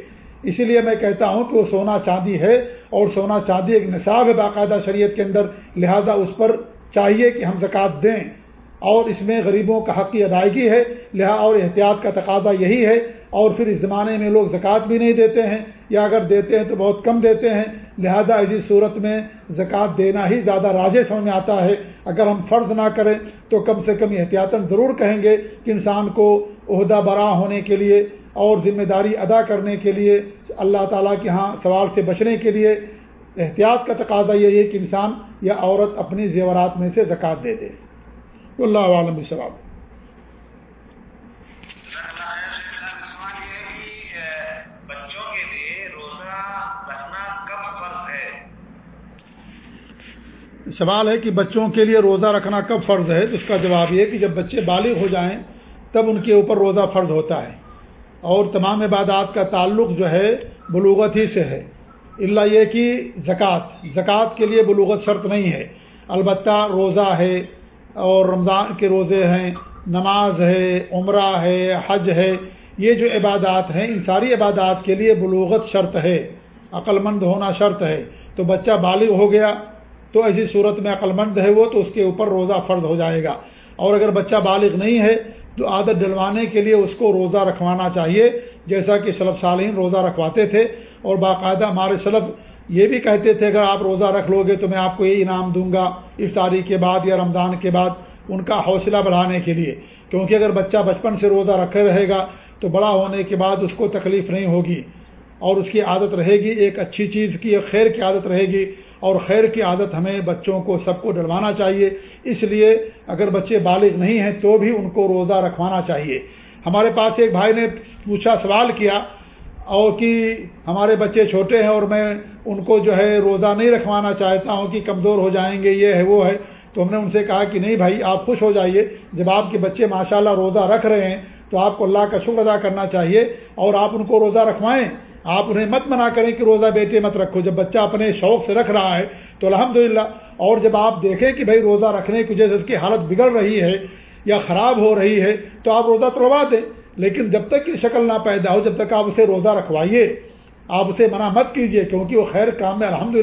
اسی لیے میں کہتا ہوں کہ وہ سونا چاندی ہے اور سونا چاندی ایک نصاب ہے باقاعدہ شریعت کے اندر، لہذا اس پر چاہیے کہ ہم زکوٰۃ دیں۔ اور اس میں غریبوں کا حق کی ادائیگی ہے، لہٰذا اور احتیاط کا تقاضا یہی ہے۔ اور پھر اس زمانے میں لوگ زکوٰۃ بھی نہیں دیتے ہیں، یا اگر دیتے ہیں تو بہت کم دیتے ہیں۔ لہذا اسی صورت میں زکوٰۃ دینا ہی زیادہ راجے سمجھ میں آتا ہے۔ اگر ہم فرض نہ کریں تو کم سے کم احتیاطاً ضرور کہیں گے کہ انسان کو عہدہ برا ہونے کے لیے اور ذمہ داری ادا کرنے کے لیے، اللہ تعالیٰ کے ہاں سوال سے بچنے کے لیے احتیاط کا تقاضا یہ ہے کہ انسان یا عورت اپنی زیورات میں سے زکوٰۃ دے دے۔ اللہ عالم ثواب سوال ہے کہ بچوں کے لیے روزہ رکھنا کب فرض ہے؟ اس کا جواب یہ کہ جب بچے بالغ ہو جائیں، تب ان کے اوپر روزہ فرض ہوتا ہے۔ اور تمام عبادات کا تعلق جو ہے، بلوغت ہی سے ہے۔ اللہ یہ کہ زکوٰۃ زکوٰۃ کے لیے بلوغت شرط نہیں ہے۔ البتہ روزہ ہے اور رمضان کے روزے ہیں، نماز ہے، عمرہ ہے، حج ہے۔ یہ جو عبادات ہیں، ان ساری عبادات کے لیے بلوغت شرط ہے، عقلمند ہونا شرط ہے۔ تو بچہ بالغ ہو گیا تو ایسی صورت میں عقلمند ہے وہ، تو اس کے اوپر روزہ فرض ہو جائے گا۔ اور اگر بچہ بالغ نہیں ہے تو عادت ڈلوانے کے لیے اس کو روزہ رکھوانا چاہیے، جیسا کہ سلب صالحین روزہ رکھواتے تھے۔ اور باقاعدہ ہمارے سلب یہ بھی کہتے تھے، اگر آپ روزہ رکھ لو گے تو میں آپ کو یہ انعام دوں گا افطاری کے بعد یا رمضان کے بعد ان کا حوصلہ بڑھانے کے لیے۔ کیونکہ اگر بچہ بچپن سے روزہ رکھے رہے گا تو بڑا ہونے کے بعد اس کو تکلیف نہیں ہوگی اور اس کی عادت رہے گی، ایک اچھی چیز کی، ایک خیر کی عادت رہے گی۔ اور خیر کی عادت ہمیں بچوں کو سب کو ڈلوانا چاہیے۔ اس لیے اگر بچے بالغ نہیں ہیں تو بھی ان کو روزہ رکھوانا چاہیے۔ ہمارے پاس ایک بھائی نے پوچھا سوال کیا اور کہ ہمارے بچے چھوٹے ہیں اور میں ان کو جو ہے روزہ نہیں رکھوانا چاہتا ہوں کہ کمزور ہو جائیں گے، یہ ہے، وہ ہے۔ تو ہم نے ان سے کہا کہ نہیں بھائی، آپ خوش ہو جائیے۔ جب آپ کے بچے ماشاءاللہ روزہ رکھ رہے ہیں تو آپ کو اللہ کا شکر ادا کرنا چاہیے اور آپ ان کو روزہ رکھوائیں۔ آپ انہیں مت منع کریں کہ روزہ بیٹے مت رکھو۔ جب بچہ اپنے شوق سے رکھ رہا ہے تو الحمد اور جب آپ دیکھیں کہ بھائی روزہ رکھنے کی وجہ سے اس کی حالت بگڑ رہی ہے یا خراب ہو رہی ہے تو آپ روزہ توڑوا دیں، لیکن جب تک یہ شکل نہ پیدا ہو، جب تک آپ اسے روزہ رکھوائیے، آپ اسے منع مت کیجیے کیونکہ وہ خیر کام میں الحمد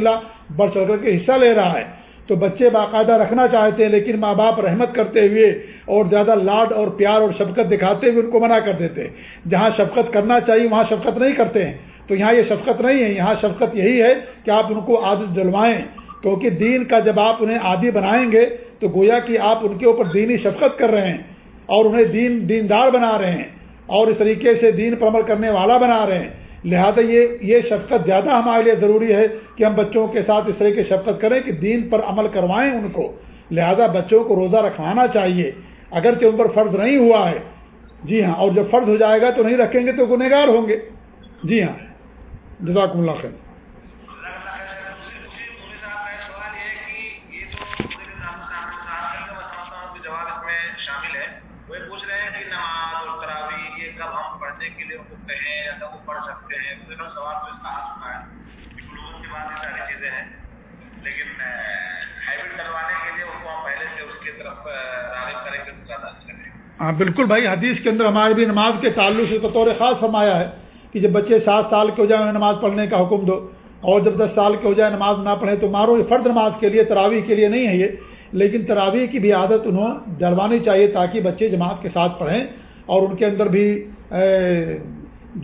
بڑھ چڑھ کر کے حصہ لے رہا ہے۔ تو بچے باقاعدہ رکھنا چاہتے ہیں، لیکن ماں باپ رحمت کرتے ہوئے اور زیادہ لاڈ اور پیار اور شفقت دکھاتے ہوئے ان کو منع کر دیتے ہیں۔ جہاں شفقت کرنا چاہیے، وہاں شفقت نہیں کرتے ہیں۔ تو یہاں یہ شفقت نہیں ہے، یہاں شفقت یہی ہے کہ آپ ان کو عادت ڈلوائیں کیونکہ دین کا جب آپ انہیں عادی بنائیں گے، تو گویا کہ آپ ان کے اوپر دینی شفقت کر رہے ہیں اور انہیں دین، دیندار بنا رہے ہیں اور اس طریقے سے دین پر عمل کرنے والا بنا رہے ہیں۔ لہذا یہ یہ شفقت زیادہ ہمارے لیے ضروری ہے کہ ہم بچوں کے ساتھ اس طرح کی شفقت کریں کہ دین پر عمل کروائیں ان کو۔ لہذا بچوں کو روزہ رکھوانا چاہیے۔ اگر ان پر فرض نہیں ہوا ہے۔ جی ہاں اور جب فرض ہو جائے گا تو نہیں رکھیں گے تو گنہگار ہوں گے۔ جی ہاں۔ جزاک اللہ خیر۔ ہاں بالکل بھائی، حدیث کے اندر ہمارے بھی نماز کے تعلق سے بطور خاص فرمایا ہے۔ کہ جب بچے سات سال کے ہو جائے انہیں نماز پڑھنے کا حکم دو، اور جب دس سال کے ہو جائے نماز نہ پڑھے تو مارو، یہ فرد نماز کے لیے، تراویح کے لیے نہیں ہے یہ۔ لیکن تراویح کی بھی عادت انہوں ڈلوانی چاہیے تاکہ بچے جماعت کے ساتھ پڑھیں، اور ان کے اندر بھی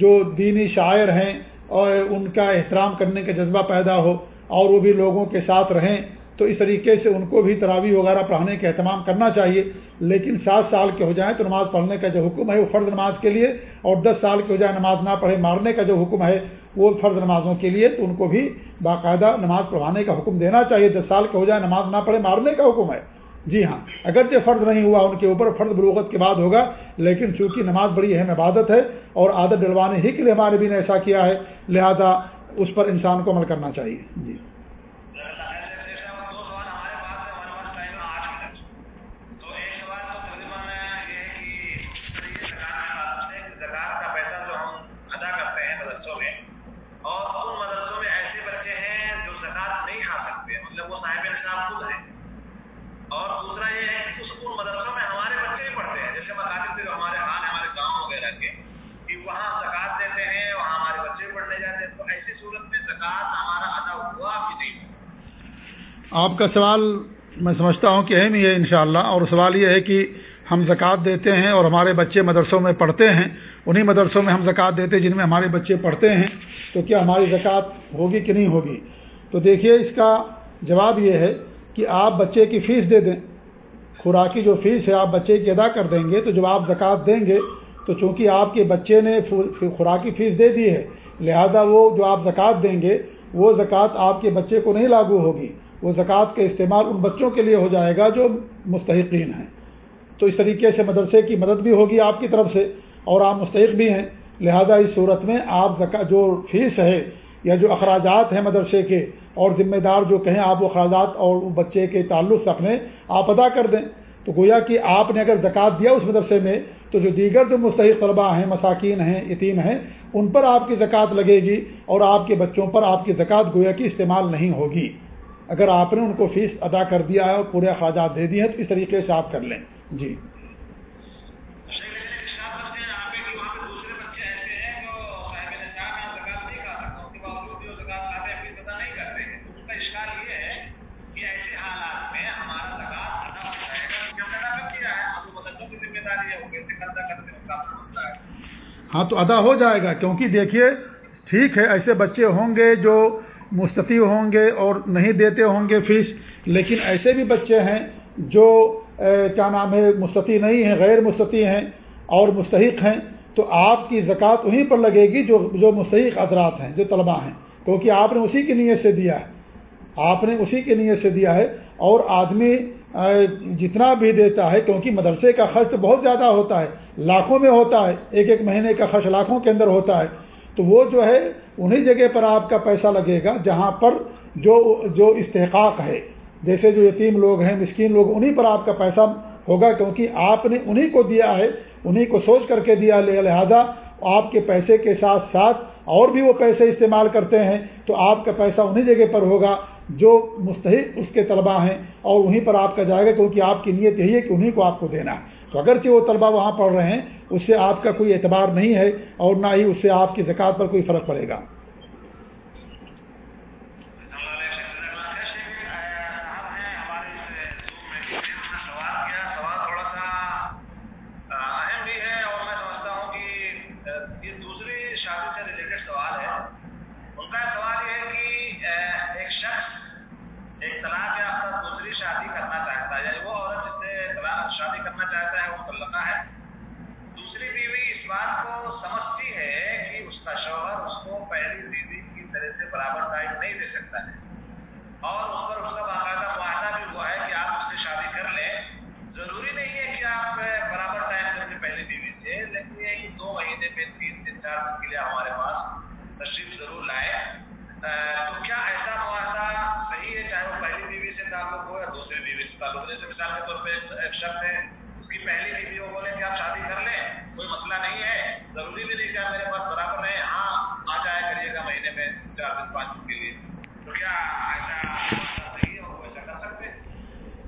جو دینی شاعر ہیں، اور ان کا احترام کرنے کا جذبہ پیدا ہو، اور وہ بھی لوگوں کے ساتھ رہیں۔ تو اس طریقے سے ان کو بھی تراوی وغیرہ پڑھانے کا اہتمام کرنا چاہیے۔ لیکن سات سال کے ہو جائیں تو نماز پڑھنے کا جو حکم ہے وہ فرض نماز کے لیے، اور دس سال کے ہو جائے نماز نہ پڑھے، مارنے کا جو حکم ہے وہ فرض نمازوں کے لیے، تو ان کو بھی باقاعدہ نماز پڑھانے کا حکم دینا چاہیے۔ دس سال کے ہو جائے نماز نہ پڑھے، مارنے کا حکم ہے۔ جی ہاں اگرچہ فرض نہیں ہوا ان کے اوپر، فرض بلوغت کے بعد ہوگا، لیکن چونکہ نماز بڑی اہم عبادت ہے اور عادت ڈلوانے ہی کے لیے ہمارے بھی نے ایسا کیا ہے، لہذا اس پر انسان کو عمل کرنا چاہیے۔ جی۔ آپ کا سوال میں سمجھتا ہوں کہ اہم ہی ہے انشاءاللہ، اور سوال یہ ہے کہ ہم زکوٰۃ دیتے ہیں اور ہمارے بچے مدرسوں میں پڑھتے ہیں، انہی مدرسوں میں ہم زکوٰۃ دیتے ہیں جن میں ہمارے بچے پڑھتے ہیں، تو کیا ہماری زکوٰۃ ہوگی کہ نہیں ہوگی؟ تو دیکھیے، اس کا جواب یہ ہے کہ آپ بچے کی فیس دے دیں۔ خوراکی جو فیس ہے، آپ بچے کی ادا کر دیں گے، تو جب آپ زکوٰۃ دیں گے، تو چونکہ آپ کے بچے نے خوراکی فیس دے دی ہے، لہذا وہ جو آپ زکوٰۃ دیں گے، وہ زکوٰۃ آپ کے بچے کو نہیں لاگو ہوگی۔ وہ زکوٰۃ کا استعمال ان بچوں کے لیے ہو جائے گا جو مستحقین ہیں۔ تو اس طریقے سے مدرسے کی مدد بھی ہوگی آپ کی طرف سے اور آپ مستحق بھی ہیں۔ لہذا اس صورت میں آپ جو فیس ہے یا جو اخراجات ہیں مدرسے کے اور ذمہ دار جو کہیں آپ وہ اخراجات اور بچے کے تعلق سے اپنے آپ ادا کر دیں۔ تو گویا کہ آپ نے اگر زکوٰۃ دیا اس مدرسے میں، تو جو دیگر جو مستحق طلباء ہیں، مساکین ہیں، یتیم ہیں، ان پر آپ کی زکوٰۃ لگے گی اور آپ کے بچوں پر آپ کی زکوٰۃ گویا کی استعمال نہیں ہوگی۔ اگر آپ نے ان کو فیس ادا کر دیا ہے اور پورے اخراجات دے دیے ہیں، تو اس طریقے سے آپ کر لیں۔ جی۔ ہاں تو ادا ہو جائے گا، کیونکہ دیکھیے، ٹھیک ہے، ایسے بچے ہوں گے جو مستطیع ہوں گے اور نہیں دیتے ہوں گے فیس، لیکن ایسے بھی بچے ہیں جو کیا نام ہے، مستطیع نہیں ہیں، غیر مستطیع ہیں اور مستحق ہیں، تو آپ کی زکوٰۃ وہیں پر لگے گی جو جو مستحق حضرات ہیں، جو طلباء ہیں۔ کیونکہ آپ نے اسی کی نیت سے دیا ہے۔ آپ نے اسی کی نیت سے دیا ہے اور آدمی جتنا بھی دیتا ہے، کیونکہ مدرسے کا خرچ بہت زیادہ ہوتا ہے، لاکھوں میں ہوتا ہے، ایک ایک مہینے کا خرچ لاکھوں کے اندر ہوتا ہے، تو وہ جو ہے انہی جگہ پر آپ کا پیسہ لگے گا جہاں پر جو جو استحقاق ہے۔ جیسے جو یتیم لوگ ہیں، مسکین لوگ، انہی پر آپ کا پیسہ ہوگا کیونکہ آپ نے انہی کو دیا ہے، انہی کو سوچ کر کے دیا لہذا آپ کے پیسے کے ساتھ ساتھ اور بھی وہ پیسے استعمال کرتے ہیں تو آپ کا پیسہ انہی جگہ پر ہوگا جو مستحق اس کے طلبہ ہیں اور وہیں پر آپ کا جائے گا کیونکہ آپ کی نیت یہی ہے کہ انہیں کو آپ کو دینا۔ ہے تو اگرچہ وہ طلبہ وہاں پڑھ رہے ہیں، اس سے آپ کا کوئی اعتبار نہیں ہے اور نہ ہی اس سے آپ کی زکوٰۃ پر کوئی فرق پڑے گا۔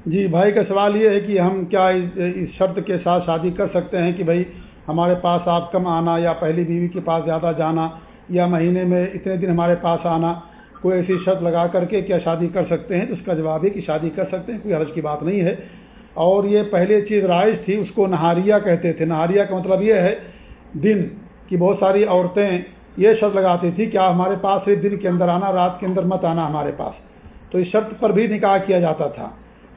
جی بھائی کا سوال یہ ہے کہ ہم کیا اس شرط کے ساتھ شادی کر سکتے ہیں کہ بھائی ہمارے پاس آپ کم آنا یا پہلی بیوی کے پاس زیادہ جانا یا مہینے میں اتنے دن ہمارے پاس آنا، کوئی ایسی شرط لگا کر کے کیا شادی کر سکتے ہیں؟ تو اس کا جواب ہے کہ شادی کر سکتے ہیں، کوئی حرج کی بات نہیں ہے۔ اور یہ پہلے چیز رائج تھی، اس کو نہاریہ کہتے تھے۔ نہاریہ کا مطلب یہ ہے دن کی بہت ساری عورتیں یہ شرط لگاتی تھی کہ آپ ہمارے پاس صرف دن کے اندر آنا، رات کے اندر مت آنا ہمارے پاس۔ تو اس شرط پر بھی نکاح کیا جاتا تھا۔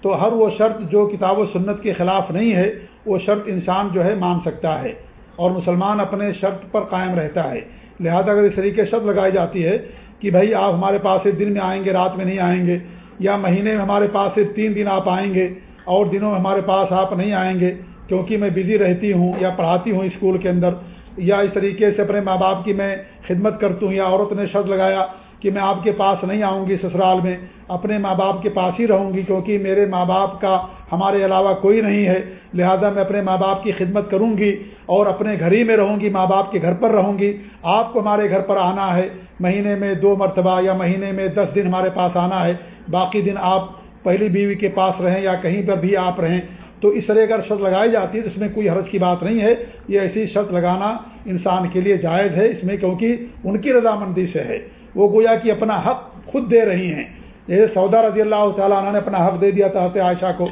تو ہر وہ شرط جو کتاب و سنت کے خلاف نہیں ہے، وہ شرط انسان جو ہے مان سکتا ہے اور مسلمان اپنے شرط پر قائم رہتا ہے۔ لہذا اگر اس طریقے شرط لگائی جاتی ہے کہ بھائی آپ ہمارے پاس سے دن میں آئیں گے، رات میں نہیں آئیں گے، یا مہینے میں ہمارے پاس سے تین دن آپ آئیں گے اور دنوں میں ہمارے پاس آپ نہیں آئیں گے کیونکہ میں بزی رہتی ہوں یا پڑھاتی ہوں اسکول کے اندر یا اس طریقے سے اپنے ماں باپ کی میں خدمت کرتی ہوں یا عورت نے شرط لگایا کہ میں آپ کے پاس نہیں آؤں گی سسرال میں، اپنے ماں باپ کے پاس ہی رہوں گی کیونکہ میرے ماں باپ کا ہمارے علاوہ کوئی نہیں ہے، لہذا میں اپنے ماں باپ کی خدمت کروں گی اور اپنے گھر ہی میں رہوں گی ماں باپ کے گھر پر رہوں گی۔ آپ کو ہمارے گھر پر آنا ہے، مہینے میں دو مرتبہ یا مہینے میں دس دن ہمارے پاس آنا ہے، باقی دن آپ پہلی بیوی کے پاس رہیں یا کہیں پر بھی آپ رہیں، تو اس طرح اگر شرط لگائی جاتی ہے تو اس میں کوئی حرج کی بات نہیں ہے۔ یہ ایسی شرط لگانا انسان کے لیے جائز ہے اس میں، کیونکہ ان کی رضامندی سے ہے۔ وہ گویا کہ اپنا حق خود دے رہی ہیں۔ جیسے سودا رضی اللہ تعالیٰ عنہ نے اپنا حق دے دیا تھا حت عائشہ کو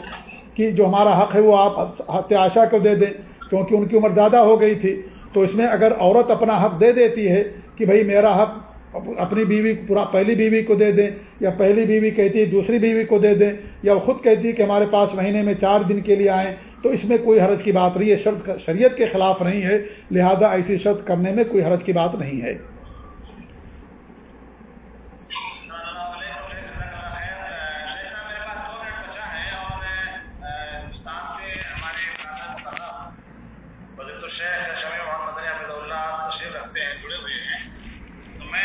کہ جو ہمارا حق ہے وہ آپ حت عائشہ کو دے دیں، کیونکہ ان کی عمر زیادہ ہو گئی تھی۔ تو اس میں اگر عورت اپنا حق دے دیتی ہے کہ بھائی میرا حق اپنی بیوی پورا پہلی بیوی کو دے دیں، یا پہلی بیوی کہتی ہے، دوسری بیوی کو دے دیں، یا وہ خود کہتی ہے کہ ہمارے پاس مہینے میں چار دن کے لیے آئیں، تو اس میں کوئی حرج کی بات نہیں ہے، شرط شریعت کے خلاف نہیں ہے، لہذا ایسی شرط کرنے میں کوئی حرج کی بات نہیں ہے۔